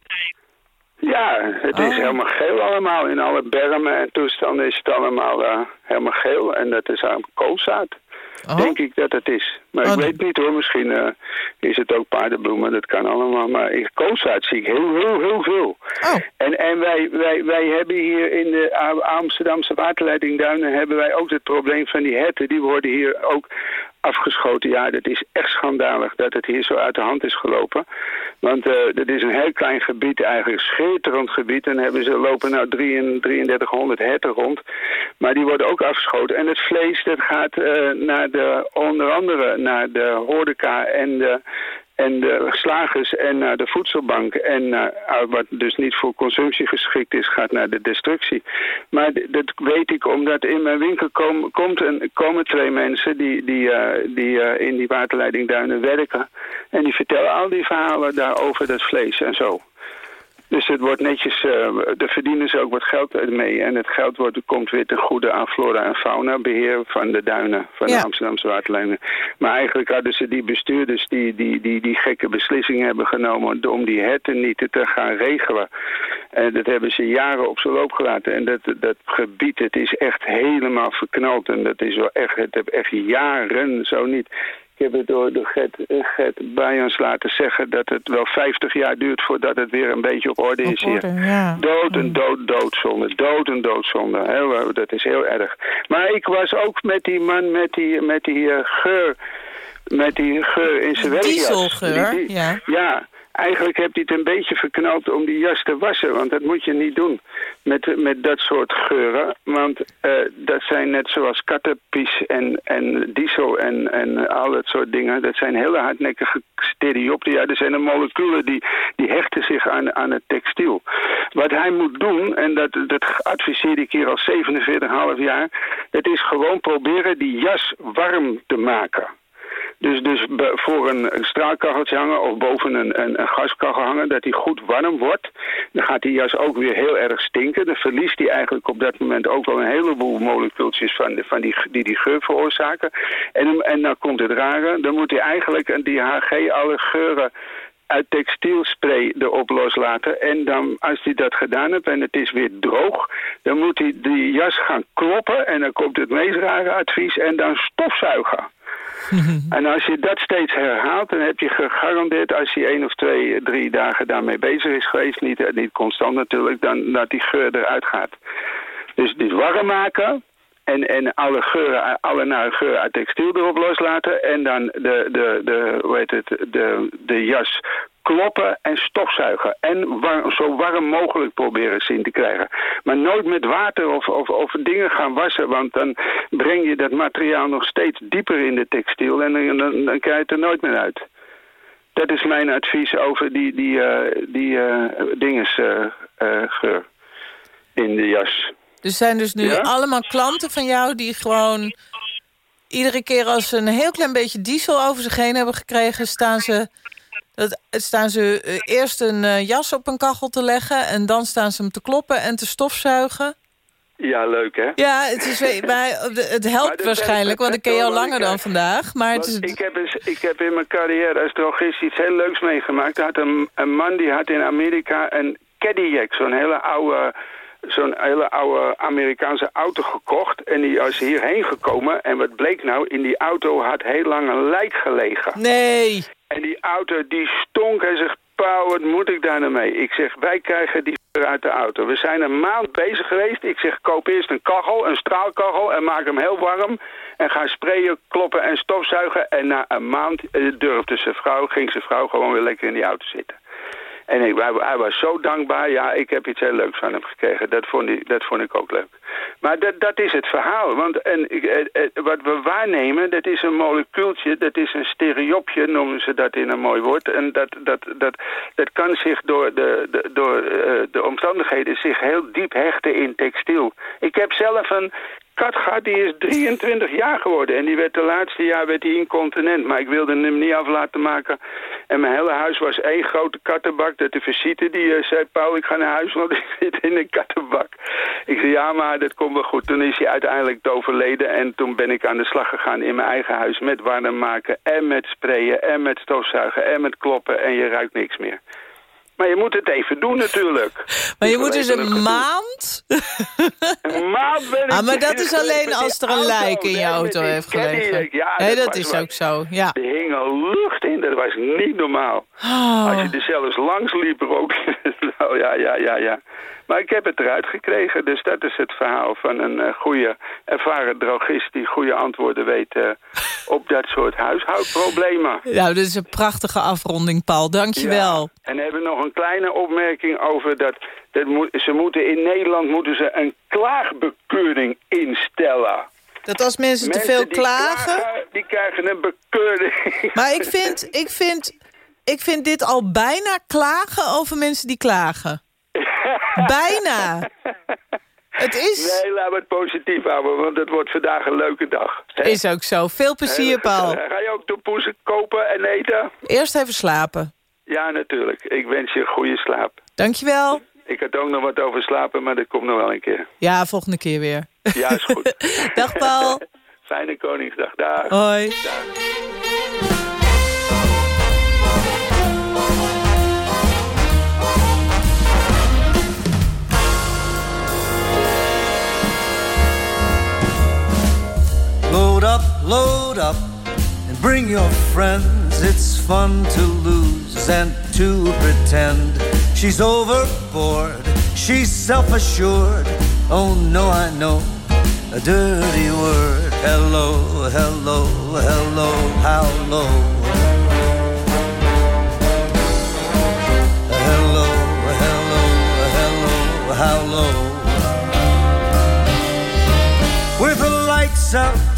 Ja, het is Oh. helemaal geel allemaal. In alle bermen en toestanden is het allemaal eh, helemaal geel. En dat is aan koolzaad. Denk ik dat het is. Maar ik weet niet hoor, misschien eh, is het ook paardenbloemen, dat kan allemaal. Maar ik, koolzaad zie ik heel, heel, heel veel. En, en wij, wij, wij hebben hier in de Amsterdamse waterleidingduinen hebben wij ook het probleem van die herten. Die worden hier ook afgeschoten. Ja, dat is echt schandalig dat het hier zo uit de hand is gelopen. Want eh dat is een heel klein gebied, eigenlijk schitterend gebied. En hebben ze lopen nou 3300 herten rond. Maar die worden ook afgeschoten. En het vlees dat gaat eh, naar de, onder andere naar de horeca en de, en de slagers en naar de voedselbank. En ah, wat dus niet voor consumptie geschikt is, gaat naar de destructie. Maar dat weet ik omdat in mijn winkel kom, komt een, komen twee mensen die, die, eh, die eh, in die waterleidingduinen werken. En die vertellen al die verhalen daar over dat vlees en zo. Dus het wordt netjes, daar verdienen ze ook wat geld mee. En het geld wordt, komt weer ten goede aan flora en fauna, beheer van de duinen, van de Amsterdamse waterlijnen. Maar eigenlijk hadden ze die bestuurders die die, die, die gekke beslissing hebben genomen om die herten niet te gaan regelen. En dat hebben ze jaren op zijn loop gelaten. En dat, dat gebied, het is echt helemaal verknald. En dat is wel echt, het heb echt jaren zo niet. Ik heb het door, door Gert, eh, Gert Bajans laten zeggen dat het wel 50 jaar duurt voordat het weer een beetje op orde is hier. ja. Dood en dood, doodzonde. Dood en doodzonde. Eh, dat is heel erg. Maar ik was ook met die man met die, met die eh, geur... Met die geur in zijn werkjas. Dieselgeur, Die- die- ja. Ja, eigenlijk heb hij het een beetje verknald om die jas te wassen. Want dat moet je niet doen met, met dat soort geuren. Want eh, dat zijn net zoals kattenpies en, en diesel en, en al dat soort dingen. Dat zijn hele hardnekkige stereoptia. Er zijn de moleculen die, die hechten zich aan, aan het textiel. Wat hij moet doen, en dat, dat adviseer ik hier al 47,5 jaar... dat is gewoon proberen die jas warm te maken. Dus, dus voor een, een straalkacheltje hangen of boven een, een, een gaskachel hangen, dat die goed warm wordt. Dan gaat die jas ook weer heel erg stinken. Dan verliest die eigenlijk op dat moment ook wel een heleboel molecuultjes van, van die, die die geur veroorzaken. En, en dan komt het rare, dan moet hij eigenlijk en die HG alle geuren uit textielspray erop loslaten. En dan, als hij dat gedaan heeft en het is weer droog, dan moet hij die jas gaan kloppen. En dan komt het meest rare advies en dan stofzuigen. En als je dat steeds herhaalt, dan heb je gegarandeerd als hij één of twee, drie dagen daarmee bezig is geweest, niet, eh, niet constant natuurlijk, dan dat die geur eruit gaat. Dus dit warm maken en, en alle geuren, alle nare geuren uit textiel erop loslaten en dan de, de, de, hoe heet het, de, de jas kloppen en stofzuigen. En war- zo warm mogelijk proberen zien te krijgen. Maar nooit met water of, of, of dingen gaan wassen, want dan breng je dat materiaal nog steeds dieper in de textiel en dan, dan, dan krijg je het er nooit meer uit. Dat is mijn advies over die, die, eh, die eh, dinges, eh, eh, geur in de jas. Er zijn dus nu Ja? allemaal klanten van jou die gewoon... iedere keer als ze een heel klein beetje diesel over zich heen hebben gekregen... staan ze, dat, staan ze eh, eerst een eh, jas op een kachel te leggen... en dan staan ze hem te kloppen en te stofzuigen. Ja, leuk hè? Ja, het, is, maar het helpt waarschijnlijk, want ik ken je al langer dan vandaag. Maar het is... ik, heb eens, ik heb in mijn carrière als drogist iets heel leuks meegemaakt. Er had een, een man die had in Amerika een Cadillac, zo'n hele oude zo'n hele oude Amerikaanse auto gekocht. En die is hierheen gekomen. En wat bleek nou? In die auto had heel lang een lijk gelegen. Nee. En die auto die stonk. Hij zegt, Pauw, moet ik daar nou mee? Ik zeg, wij krijgen die uit de auto. We zijn een maand bezig geweest. Ik zeg, koop eerst een kachel, een straalkachel en maak hem heel warm. En ga sprayen, kloppen en stofzuigen. En na een maand eh, durfde zijn vrouw, ging zijn vrouw gewoon weer lekker in die auto zitten. En ik, hij, was zo dankbaar. Ja, ik heb iets heel leuks van hem gekregen. Dat vond ik, dat vond ik ook leuk. Maar dat, dat is het verhaal. Want en, eh, eh, wat we waarnemen, dat is een molecuultje. Dat is een stereopje, noemen ze dat in een mooi woord. En dat, dat, dat, dat kan zich door, de, de, door uh, de omstandigheden zich heel diep hechten in textiel. Ik heb zelf een Katgaard die is 23 jaar geworden en die werd de laatste jaar werd hij incontinent. Maar ik wilde hem niet af laten maken. En mijn hele huis was één grote kattenbak. Dat de visite die uh, zei, Paul ik ga naar huis want ik zit in een kattenbak. Ik zei ja maar dat komt wel goed. Toen is hij uiteindelijk overleden en toen ben ik aan de slag gegaan in mijn eigen huis. Met warm maken en met sprayen en met stofzuigen en met kloppen en je ruikt niks meer. Maar je moet het even doen natuurlijk. Maar je moet dus een maand... Een maand ben ik... Ah, maar dat is alleen als er een lijk in je auto heeft gelegen. Ja, nee, dat, is ook zo, ja. Er hing al lucht in, dat was niet normaal. Oh. Als je er zelfs langs liep ook... nou ja, ja, ja, ja. Maar ik heb het eruit gekregen, dus dat is het verhaal van een uh, goede, ervaren drogist... die goede antwoorden weet uh, op dat soort huishoudproblemen. Nou, dat is een prachtige afronding, Paul. Dank je wel. Ja. En hebben nog een kleine opmerking over dat... dat moet, ze moeten in Nederland moeten ze een klaagbekeuring instellen. Dat als mensen, te veel die klagen... Die krijgen een bekeuring. Maar ik vind, ik, vind, ik vind dit al bijna klagen over mensen die klagen. Bijna. Het is... Nee, laten we het positief houden, want het wordt vandaag een leuke dag. Hè? Is ook zo. Veel plezier, Paul. Ga je ook toepoezen kopen en eten? Eerst even slapen. Ja, natuurlijk. Ik wens je een goede slaap. Dankjewel. Ik had ook nog wat over slapen, maar dat komt nog wel een keer. Ja, volgende keer weer. Ja, is goed. Dag, Paul. Fijne Koningsdag. Dag. Hoi. Dag. Load up, load up, and bring your friends. It's fun to lose and to pretend. She's overboard, she's self assured. Oh no, I know a dirty word. Hello, hello, hello, how low? Hello, hello, hello, how low? With the lights out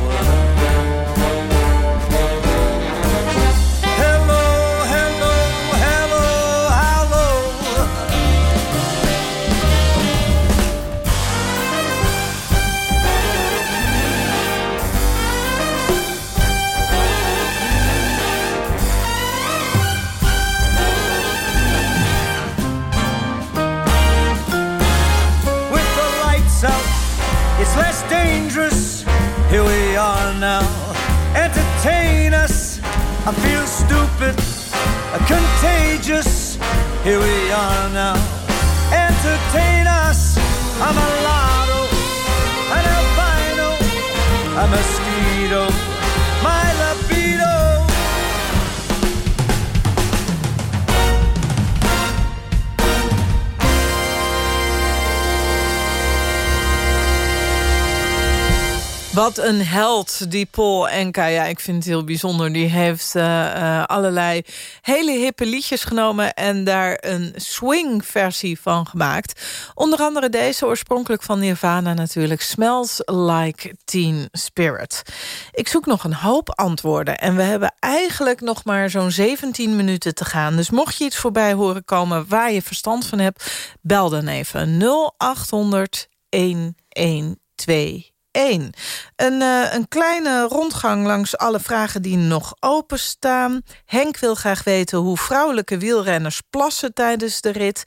I feel stupid, contagious. Here we are now. Entertain us. I'm a lotto, an albino, a mosquito, Wat een held, die Paul Enka. Ja, ik vind het heel bijzonder. Die heeft uh, uh, allerlei hele hippe liedjes genomen... en daar een swing-versie van gemaakt. Onder andere deze, oorspronkelijk van Nirvana natuurlijk. Smells Like Teen Spirit. Ik zoek nog een hoop antwoorden. En we hebben eigenlijk nog maar zo'n 17 minuten te gaan. Dus mocht je iets voorbij horen komen waar je verstand van hebt... bel dan even 0800 1121. 1. Een, uh, een kleine rondgang langs alle vragen die nog openstaan. Henk wil graag weten hoe vrouwelijke wielrenners plassen tijdens de rit.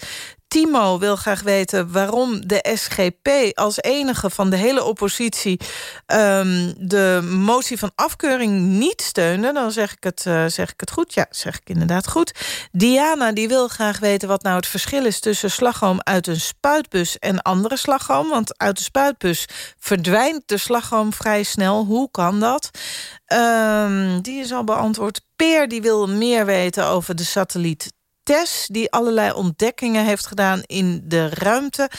Timo wil graag weten waarom de SGP als enige van de hele oppositie... Um, de motie van afkeuring niet steunde. Dan zeg ik, het, uh, zeg ik het goed. Ja, zeg ik inderdaad goed. Diana die wil graag weten wat nou het verschil is... tussen slagroom uit een spuitbus en andere slagroom. Want uit de spuitbus verdwijnt de slagroom vrij snel. Hoe kan dat? Um, die is al beantwoord. Peer die wil meer weten over de satelliet Tess... die allerlei ontdekkingen heeft gedaan in de ruimte.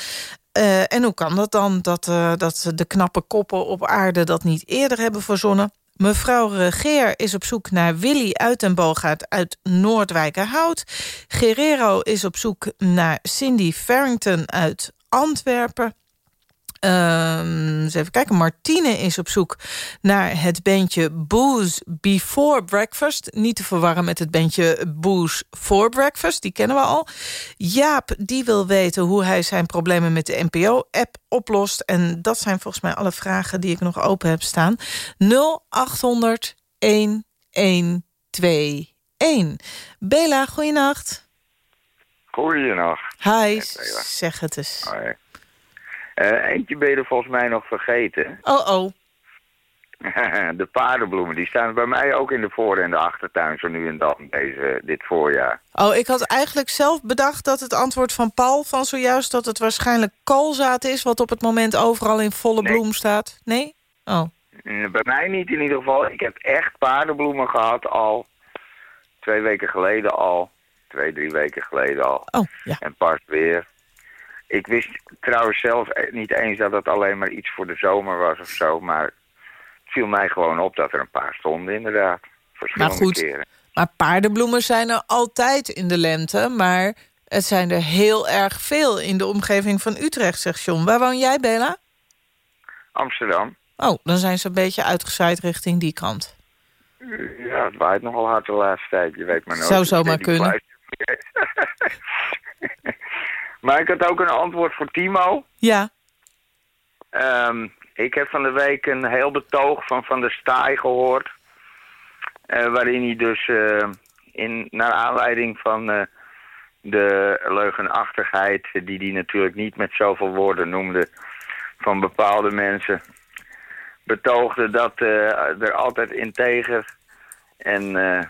Uh, en hoe kan dat dan, dat, uh, dat de knappe koppen op aarde... dat niet eerder hebben verzonnen? Mevrouw Regeer is op zoek naar Willy uit den Boogaard uit Noordwijkerhout. Guerrero is op zoek naar Cindy Farrington uit Antwerpen. Um, eens even kijken. Martine is op zoek naar het bandje Booze Before Breakfast. Niet te verwarren met het bandje Booze for Breakfast. Die kennen we al. Jaap die wil weten hoe hij zijn problemen met de NPO-app oplost. En dat zijn volgens mij alle vragen die ik nog open heb staan. 0800 1121. Bela, goeienacht. Goeienacht. Hi, zeg het eens. Hoi. Uh, eentje ben je er volgens mij nog vergeten. Oh, oh. de paardenbloemen, die staan bij mij ook in de voor- en de achtertuin zo nu en dan deze, dit voorjaar. Oh, ik had eigenlijk zelf bedacht dat het antwoord van Paul van zojuist... dat het waarschijnlijk koolzaad is wat op het moment overal in volle nee. bloem staat. Nee? Oh. Bij mij niet in ieder geval. Ik heb echt paardenbloemen gehad al twee weken geleden al. Twee, drie weken geleden al. Oh, ja. En pas weer. Ik wist trouwens zelf niet eens dat het alleen maar iets voor de zomer was of zo. Maar het viel mij gewoon op dat er een paar stonden inderdaad. Verschillende maar goed, keren. maar paardenbloemen zijn er altijd in de lente. Maar het zijn er heel erg veel in de omgeving van Utrecht, zegt John. Waar woon jij, Bela? Amsterdam. Oh, dan zijn ze een beetje uitgezaaid richting die kant. Ja, het waait nogal hard de laatste tijd. Je weet maar nooit. Zou zomaar kunnen. Maar ik had ook een antwoord voor Timo. Ja. Um, ik heb van de week een heel betoog van Van der Staaij gehoord. Uh, waarin hij dus uh, in, naar aanleiding van uh, de leugenachtigheid... die hij natuurlijk niet met zoveel woorden noemde van bepaalde mensen... betoogde dat er altijd integer en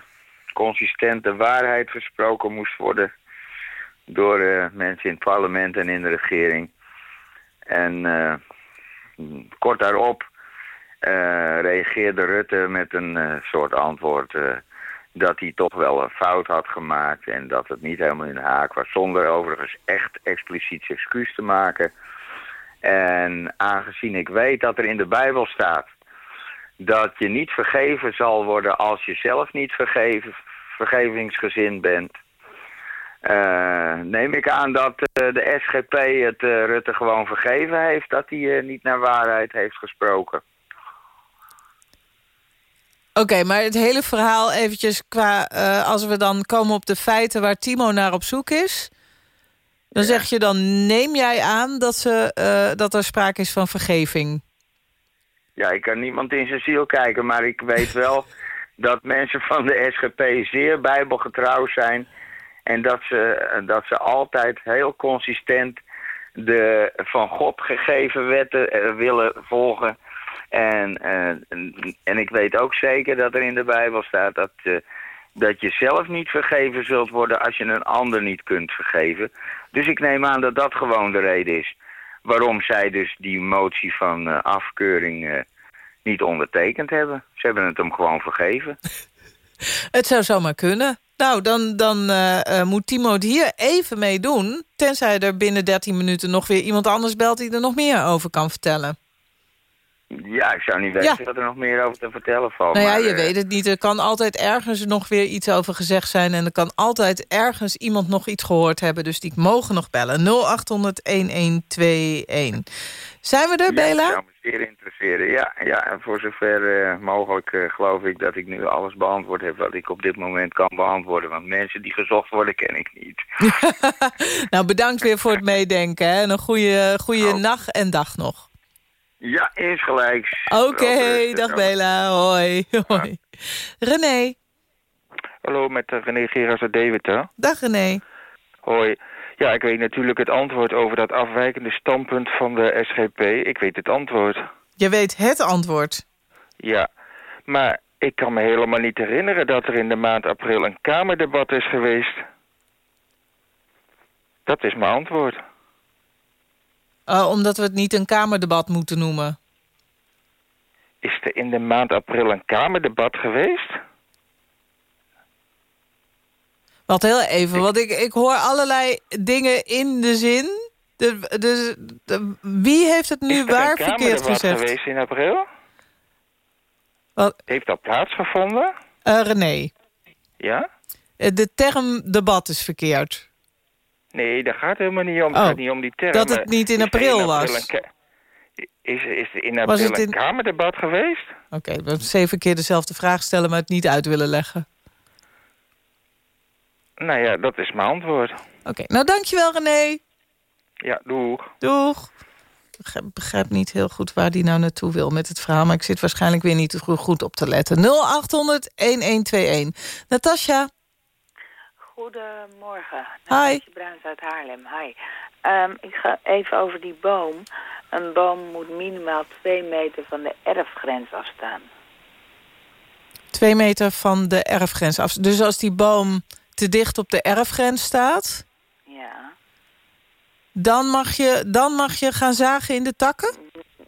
consistente waarheid gesproken moest worden door uh, mensen in het parlement en in de regering. En uh, kort daarop uh, reageerde Rutte met een soort antwoord dat hij toch wel een fout had gemaakt en dat het niet helemaal in de haak was, zonder overigens echt expliciet excuus te maken. En aangezien ik weet dat er in de Bijbel staat dat je niet vergeven zal worden als je zelf niet vergeven, vergevingsgezind bent, uh, neem ik aan dat uh, de SGP het uh, Rutte gewoon vergeven heeft... dat hij niet naar waarheid heeft gesproken. Oké, okay, maar het hele verhaal eventjes qua... als we dan komen op de feiten waar Timo naar op zoek is... dan ja. zeg je dan, neem jij aan dat, ze, dat er sprake is van vergeving? Ja, ik kan niemand in zijn ziel kijken, maar ik weet wel... dat mensen van de SGP zeer bijbelgetrouw zijn... En dat ze, dat ze altijd heel consistent de van God gegeven wetten uh, willen volgen. En, uh, en ik weet ook zeker dat er in de Bijbel staat dat, uh, dat je zelf niet vergeven zult worden als je een ander niet kunt vergeven. Dus ik neem aan dat dat gewoon de reden is waarom zij dus die motie van afkeuring niet ondertekend hebben. Ze hebben het hem gewoon vergeven. Het zou zomaar kunnen. Nou, dan, dan uh, uh, moet Timo het hier even mee doen. Tenzij er binnen 13 minuten nog weer iemand anders belt... die er nog meer over kan vertellen. Ja, ik zou niet weten Ja. wat er nog meer over te vertellen valt. Nou ja, maar, je eh, weet het niet. Er kan altijd ergens nog weer iets over gezegd zijn... en er kan altijd ergens iemand nog iets gehoord hebben. Dus die mogen nog bellen. 0800-1121. Zijn we er, Ja, Bela? dat zou me zeer interesseren. Ja, ja en voor zover eh, mogelijk eh, geloof ik dat ik nu alles beantwoord heb wat ik op dit moment kan beantwoorden. Want mensen die gezocht worden ken ik niet. nou, bedankt weer voor het meedenken. Hè? En een goede, goede nacht en dag nog. Ja, insgelijks. Oké, dag Bela. Hoi. Hoi. René. Hallo, met eh, René Gerards uit Deventer. Dag René. Hoi. Ja, ik weet natuurlijk het antwoord over dat afwijkende standpunt van de SGP. Ik weet het antwoord. Je weet het antwoord. Ja, maar ik kan me helemaal niet herinneren dat er in de maand april een Kamerdebat is geweest. Dat is mijn antwoord. Uh, omdat we het niet een kamerdebat moeten noemen. Is er in de maand april een Kamerdebat geweest? Wat heel even, want ik, ik hoor allerlei dingen in de zin. De, de- wie heeft het nu is er waar een verkeerd Kamerdebat gezegd? geweest in april? Wat? Heeft dat plaatsgevonden? Eh, René, Ja? eh, de term debat is verkeerd. Nee, daar gaat helemaal niet om. Het Oh, gaat niet om die term. dat het niet in april was. Is, is er in april het een in- Kamerdebat geweest? Oké, we hebben zeven keer dezelfde vraag stellen... maar het niet uit willen leggen. Nou ja, dat is mijn antwoord. Oké, nou dankjewel René. Ja, doeg. Doeg. Ik begrijp, niet heel goed waar die nou naartoe wil met het verhaal... maar ik zit waarschijnlijk weer niet go- goed op te letten. 0800-1121. Natasja, Goedemorgen. Hi. Natasja Bruins uit Haarlem. Hi. Ehm, ik ga even over die boom. Een boom moet minimaal twee meter van de erfgrens afstaan. twee meter van de erfgrens af. Dus als die boom te dicht op de erfgrens staat... Ja, dan mag je, dan mag je gaan zagen in de takken?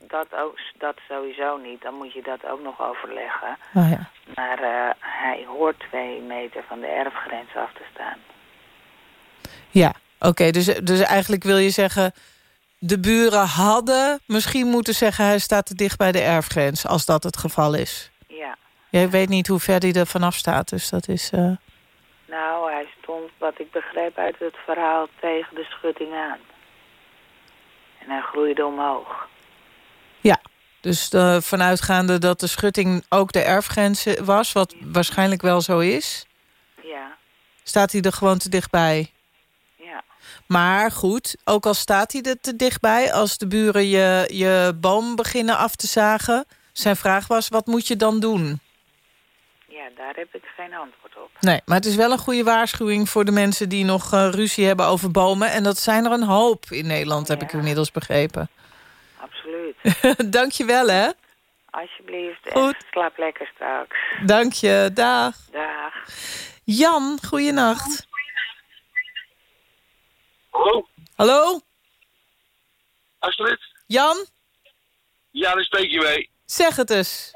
dat, ook, dat sowieso niet. Dan moet je dat ook nog overleggen. Oh ja. Maar eh, hij hoort twee meter van de erfgrens af te staan. Ja, oké. dus, dus eigenlijk wil je zeggen... de buren hadden misschien moeten zeggen... hij staat te dicht bij de erfgrens, als dat het geval is. Ja. Jij weet niet hoe ver die er vanaf staat, dus dat is... eh, Nou, hij stond, wat ik begreep uit het verhaal, tegen de schutting aan. En hij groeide omhoog. Ja, dus uh, vanuitgaande dat de schutting ook de erfgrens was... wat waarschijnlijk wel zo is... Ja, staat hij er gewoon te dichtbij. ja. Maar goed, ook al staat hij er te dichtbij... als de buren je, je boom beginnen af te zagen... zijn vraag was, wat moet je dan doen? Ja, daar heb ik geen antwoord op. Nee, maar het is wel een goede waarschuwing voor de mensen... die nog uh, ruzie hebben over bomen. En dat zijn er een hoop in Nederland, heb ik inmiddels begrepen. Absoluut. Dank je wel, hè? Alsjeblieft. Goed. En slaap lekker straks. Dank je, dag. Dag. Jan, goeienacht. Hallo? Hallo? Astrid? Jan? Ja, daar spreek je mee. Zeg het eens.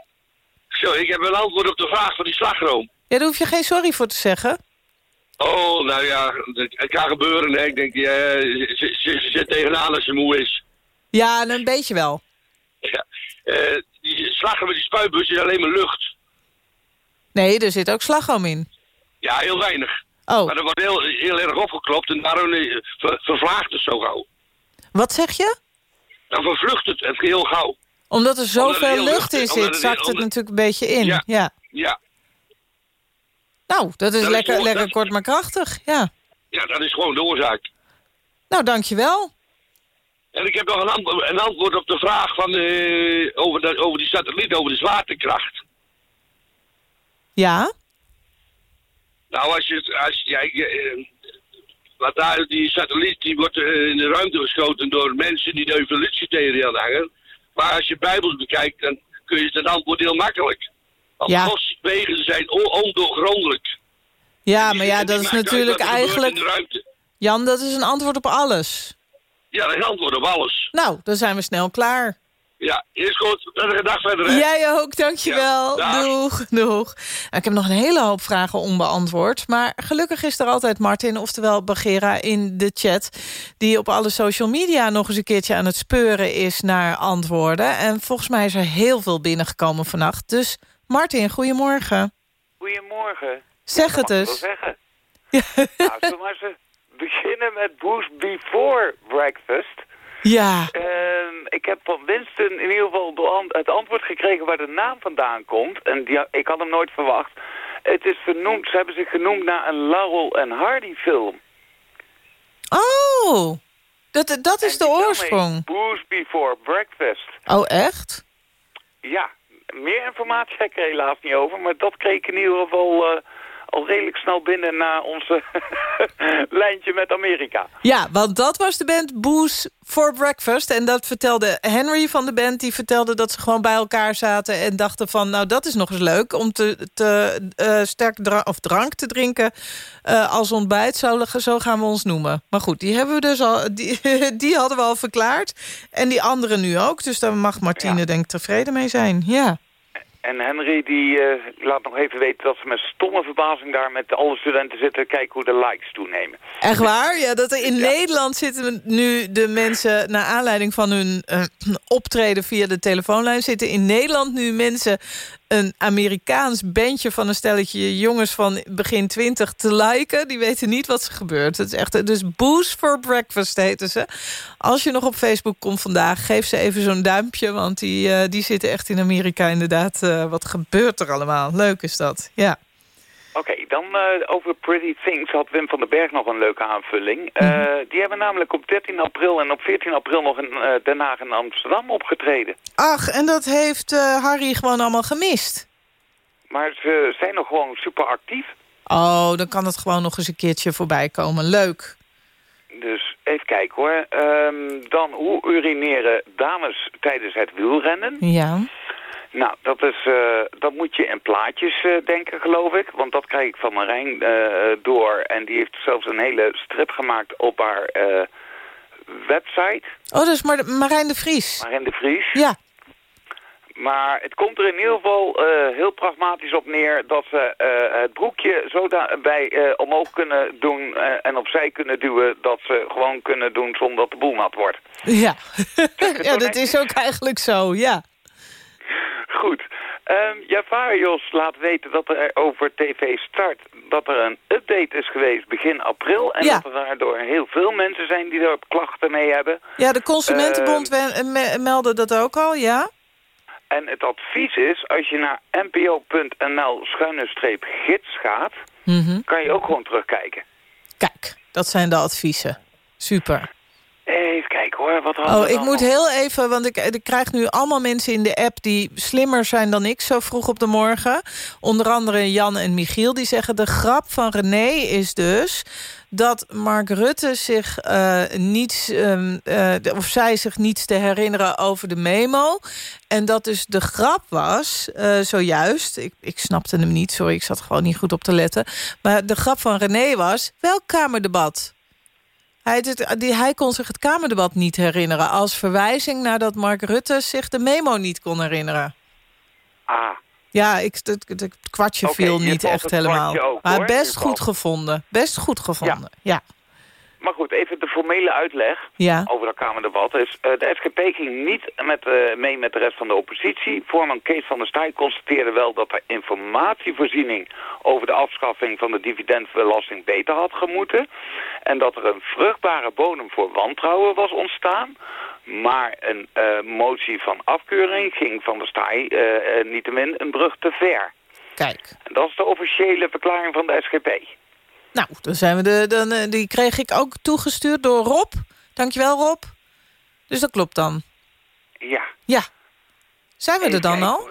Zo, ik heb een antwoord op de vraag van die slagroom. Ja, daar hoef je geen sorry voor te zeggen. Oh, nou ja, het kan gebeuren. Hè. Ik denk, ze, ze, ze, zit tegenaan als ze moe is. Ja, een beetje wel. Ja. Uh, die slagroom met die spuitbus is alleen maar lucht. Nee, er zit ook slagroom in. Ja, heel weinig. Oh. Maar er wordt heel, heel erg opgeklopt en daarom uh, ver, vervlaagt het zo gauw. Wat zeg je? Dan vervlucht het, het heel gauw. Omdat er zoveel lucht in zit, zakt het natuurlijk een beetje in. Ja. ja. ja. Nou, dat is dat lekker, is lekker dat... kort maar krachtig, ja. Ja, dat is gewoon de oorzaak. Nou, dankjewel. En ik heb nog een, antwoord, een antwoord op de vraag van, uh, over, de, over die satelliet, over de zwaartekracht. Ja? Nou, als je... Als, uh, want daar, die satelliet die wordt uh, in de ruimte geschoten door mensen die de evolutietheorie aanhangen. Maar als je Bijbels bekijkt, dan kun je het antwoord heel makkelijk. Want ja. Wegen zijn ondoorgrondelijk. Ja, maar ja, dat is natuurlijk eigenlijk... Jan, dat is een antwoord op alles. Ja, dat antwoord op alles. Nou, dan zijn we snel klaar. Ja, is goed. Prettige dag verder, hè? Jij ook, dankjewel. Ja, doeg, doeg. Nou, ik heb nog een hele hoop vragen onbeantwoord. Maar gelukkig is er altijd Martin, oftewel Bagera, in de chat... die op alle social media nog eens een keertje aan het speuren is naar antwoorden. En volgens mij is er heel veel binnengekomen vannacht. Dus Martin, goedemorgen. Goedemorgen. Zeg het eens. wel zeggen. nou, maar beginnen met Boost Before Breakfast. Ja. Ehm, ik heb van Winston in ieder geval het antwoord gekregen waar de naam vandaan komt. En die, ik had hem nooit verwacht. Het is vernoemd, ze hebben zich genoemd naar een Laurel en Hardy film. Oh, dat, dat is de oorsprong. Boost Before Breakfast. Oh, echt? Ja, meer informatie heb ik er helaas niet over. Maar dat kreeg ik in ieder geval eh, al redelijk snel binnen na onze lijntje met Amerika. Ja, want dat was de band Booze for Breakfast. En dat vertelde Henry van de band. Die vertelde dat ze gewoon bij elkaar zaten en dachten van... nou, dat is nog eens leuk om te, te eh, sterk dra of drank te drinken eh, als ontbijt. Zo, zo gaan we ons noemen. Maar goed, die, hebben we dus al, die, die hadden we al verklaard. En die andere nu ook. Dus daar mag Martine denk ik tevreden mee zijn. Ja. En Henry die eh, laat nog even weten dat ze met stomme verbazing daar met alle studenten zitten... kijken hoe de likes toenemen. Echt waar? Ja, dat er in Nederland zitten nu de mensen... naar aanleiding van hun eh, optreden via de telefoonlijn... zitten in Nederland nu mensen een Amerikaans bandje van een stelletje jongens van begin twintig te liken. Die weten niet wat er gebeurt. Het is echt, dus Boost for Breakfast heten ze. Als je nog op Facebook komt vandaag, geef ze even zo'n duimpje. Want die, eh, die zitten echt in Amerika inderdaad. eh, wat gebeurt er allemaal? Leuk is dat, ja. Oké, dan eh, over Pretty Things had Wim van den Berg nog een leuke aanvulling. Eh, die hebben namelijk op 13 april en op 14 april nog in eh, Den Haag en Amsterdam opgetreden. Ach, en dat heeft Harry gewoon allemaal gemist. Maar ze zijn nog gewoon super actief. Oh, dan kan het gewoon nog eens een keertje voorbij komen. Leuk. Dus even kijken hoor. Ehm, dan hoe urineren dames tijdens het wielrennen? Ja. Nou, dat, is, eh, dat moet je in plaatjes eh, denken, geloof ik. Want dat krijg ik van Marijn eh, door. En die heeft zelfs een hele strip gemaakt op haar website. Oh, dat is Mar Marijn de Vries. Marijn de Vries. Ja. Maar het komt er in ieder geval heel pragmatisch op neer... dat ze het broekje zo daarbij eh, omhoog kunnen doen... en opzij kunnen duwen... dat ze gewoon kunnen doen zonder dat de boel nat wordt. Ja, ja dat is ook eigenlijk zo, ja. Goed. Ehm Javarios laat weten dat er over TV Start... dat er een update is geweest begin april... en Ja. dat er daardoor heel veel mensen zijn die er klachten mee hebben. Ja, de Consumentenbond me- meldde dat ook al, ja. En het advies is, als je naar npo.nl schuine streep gids gaat... Mhm. kan je ook gewoon terugkijken. Kijk, dat zijn de adviezen. Super. Even kijken hoor, wat Oh, ik moet heel even, want ik, ik krijg nu allemaal mensen in de app... die slimmer zijn dan ik zo vroeg op de morgen. Onder andere Jan en Michiel, die zeggen... de grap van René is dus dat Mark Rutte zich eh, niets... ehm, eh, of zij zich niets te herinneren over de memo. En dat dus de grap was, eh, zojuist... Ik, ik snapte hem niet, sorry, ik zat gewoon niet goed op te letten. Maar de grap van René was, welk Kamerdebat? Hij, het- die, hij kon zich het Kamerdebat niet herinneren... als verwijzing naar dat Mark Rutte zich de memo niet kon herinneren. Ah, Ja, ik, het, het- het kwartje viel niet echt helemaal. ook, maar hoor. best goed valt- gevonden. Best goed gevonden, ja. maar goed, even de formele uitleg Ja. over dat Kamerdebat. Is, eh, de SGP ging niet met, eh, mee met de rest van de oppositie. Voorman Kees van der Staaij constateerde wel dat er informatievoorziening over de afschaffing van de dividendbelasting beter had gemoeten. En dat er een vruchtbare bodem voor wantrouwen was ontstaan. Maar een eh, motie van afkeuring ging van der Staaij eh, niettemin een brug te ver. Kijk. En dat is de officiële verklaring van de SGP. Nou, dan zijn we de, dan, die kreeg ik ook toegestuurd door Rob. Dankjewel, Rob. Dus dat klopt dan. Ja. Ja. Zijn we er dan kijken, al?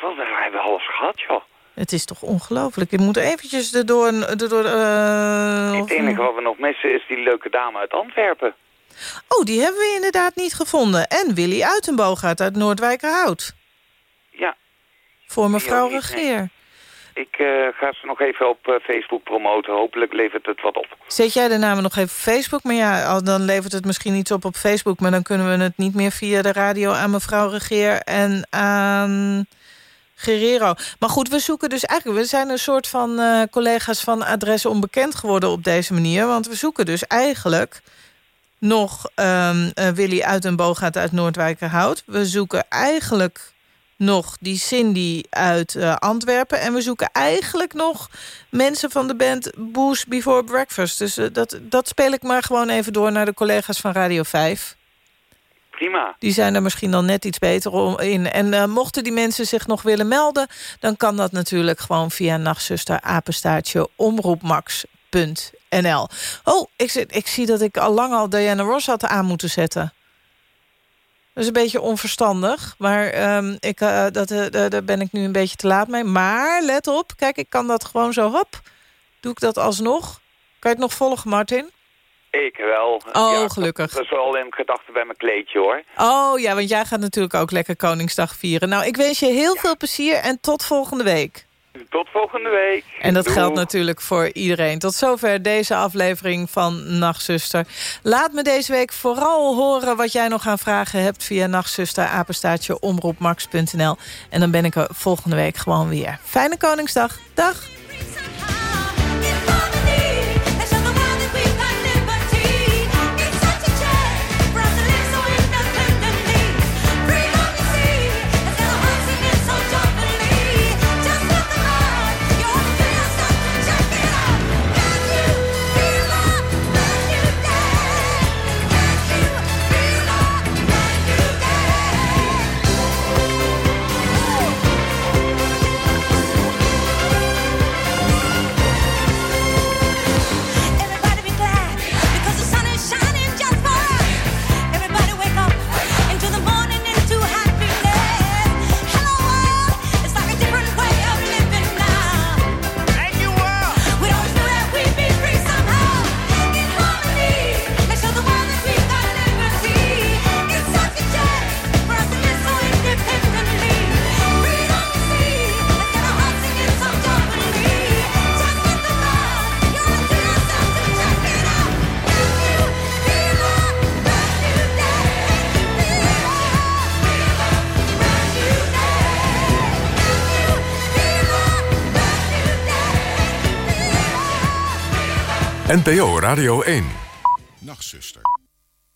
We hebben alles gehad, joh. Het is toch ongelooflijk. Ik moet eventjes erdoor... erdoor eh, Het enige wat we nog missen is die leuke dame uit Antwerpen. Oh, die hebben we inderdaad niet gevonden. En Willy Uitenboogaard uit Noordwijkerhout. Ja. Voor mevrouw Regeer. Ik eh, ga ze nog even op eh, Facebook promoten. Hopelijk levert het wat op. Zet jij de namen nog even op Facebook? Maar ja, dan levert het misschien iets op op Facebook... maar dan kunnen we het niet meer via de radio aan mevrouw Regeer en aan Guerrero. Maar goed, we zoeken dus eigenlijk... we zijn een soort van eh, collega's van Adres Onbekend geworden op deze manier... want we zoeken dus eigenlijk nog eh, Willy uit een Boogaard uit Noordwijkerhout. We zoeken eigenlijk nog die Cindy uit eh, Antwerpen. En we zoeken eigenlijk nog mensen van de band Boost Before Breakfast. Dus eh, dat, dat speel ik maar gewoon even door naar de collega's van Radio 5. Prima. Die zijn er misschien dan net iets beter om- in. En eh, mochten die mensen zich nog willen melden... dan kan dat natuurlijk gewoon via nachtzuster apenstaartje omroepmax.nl. Oh, ik, ik zie dat ik al lang al Diana Ross had aan moeten zetten. Dat is een beetje onverstandig, maar ehm, ik, eh, dat, eh, daar ben ik nu een beetje te laat mee. Maar let op, kijk, ik kan dat gewoon zo, hop, doe ik dat alsnog. Kan je het nog volgen, Martin? Ik wel. Oh, gelukkig. Dat is wel in gedachten bij mijn kleedje, hoor. Oh ja, want jij gaat natuurlijk ook lekker Koningsdag vieren. Nou, ik wens je heel veel plezier en tot volgende week. Tot volgende week. En dat geldt natuurlijk voor iedereen. Tot zover deze aflevering van Nachtzuster. Laat me deze week vooral horen wat jij nog aan vragen hebt... via nachtzuster, apenstaartje, omroepmax.nl. En dan ben ik er volgende week gewoon weer. Fijne Koningsdag. Dag. NPO Radio 1. Nachtzuster.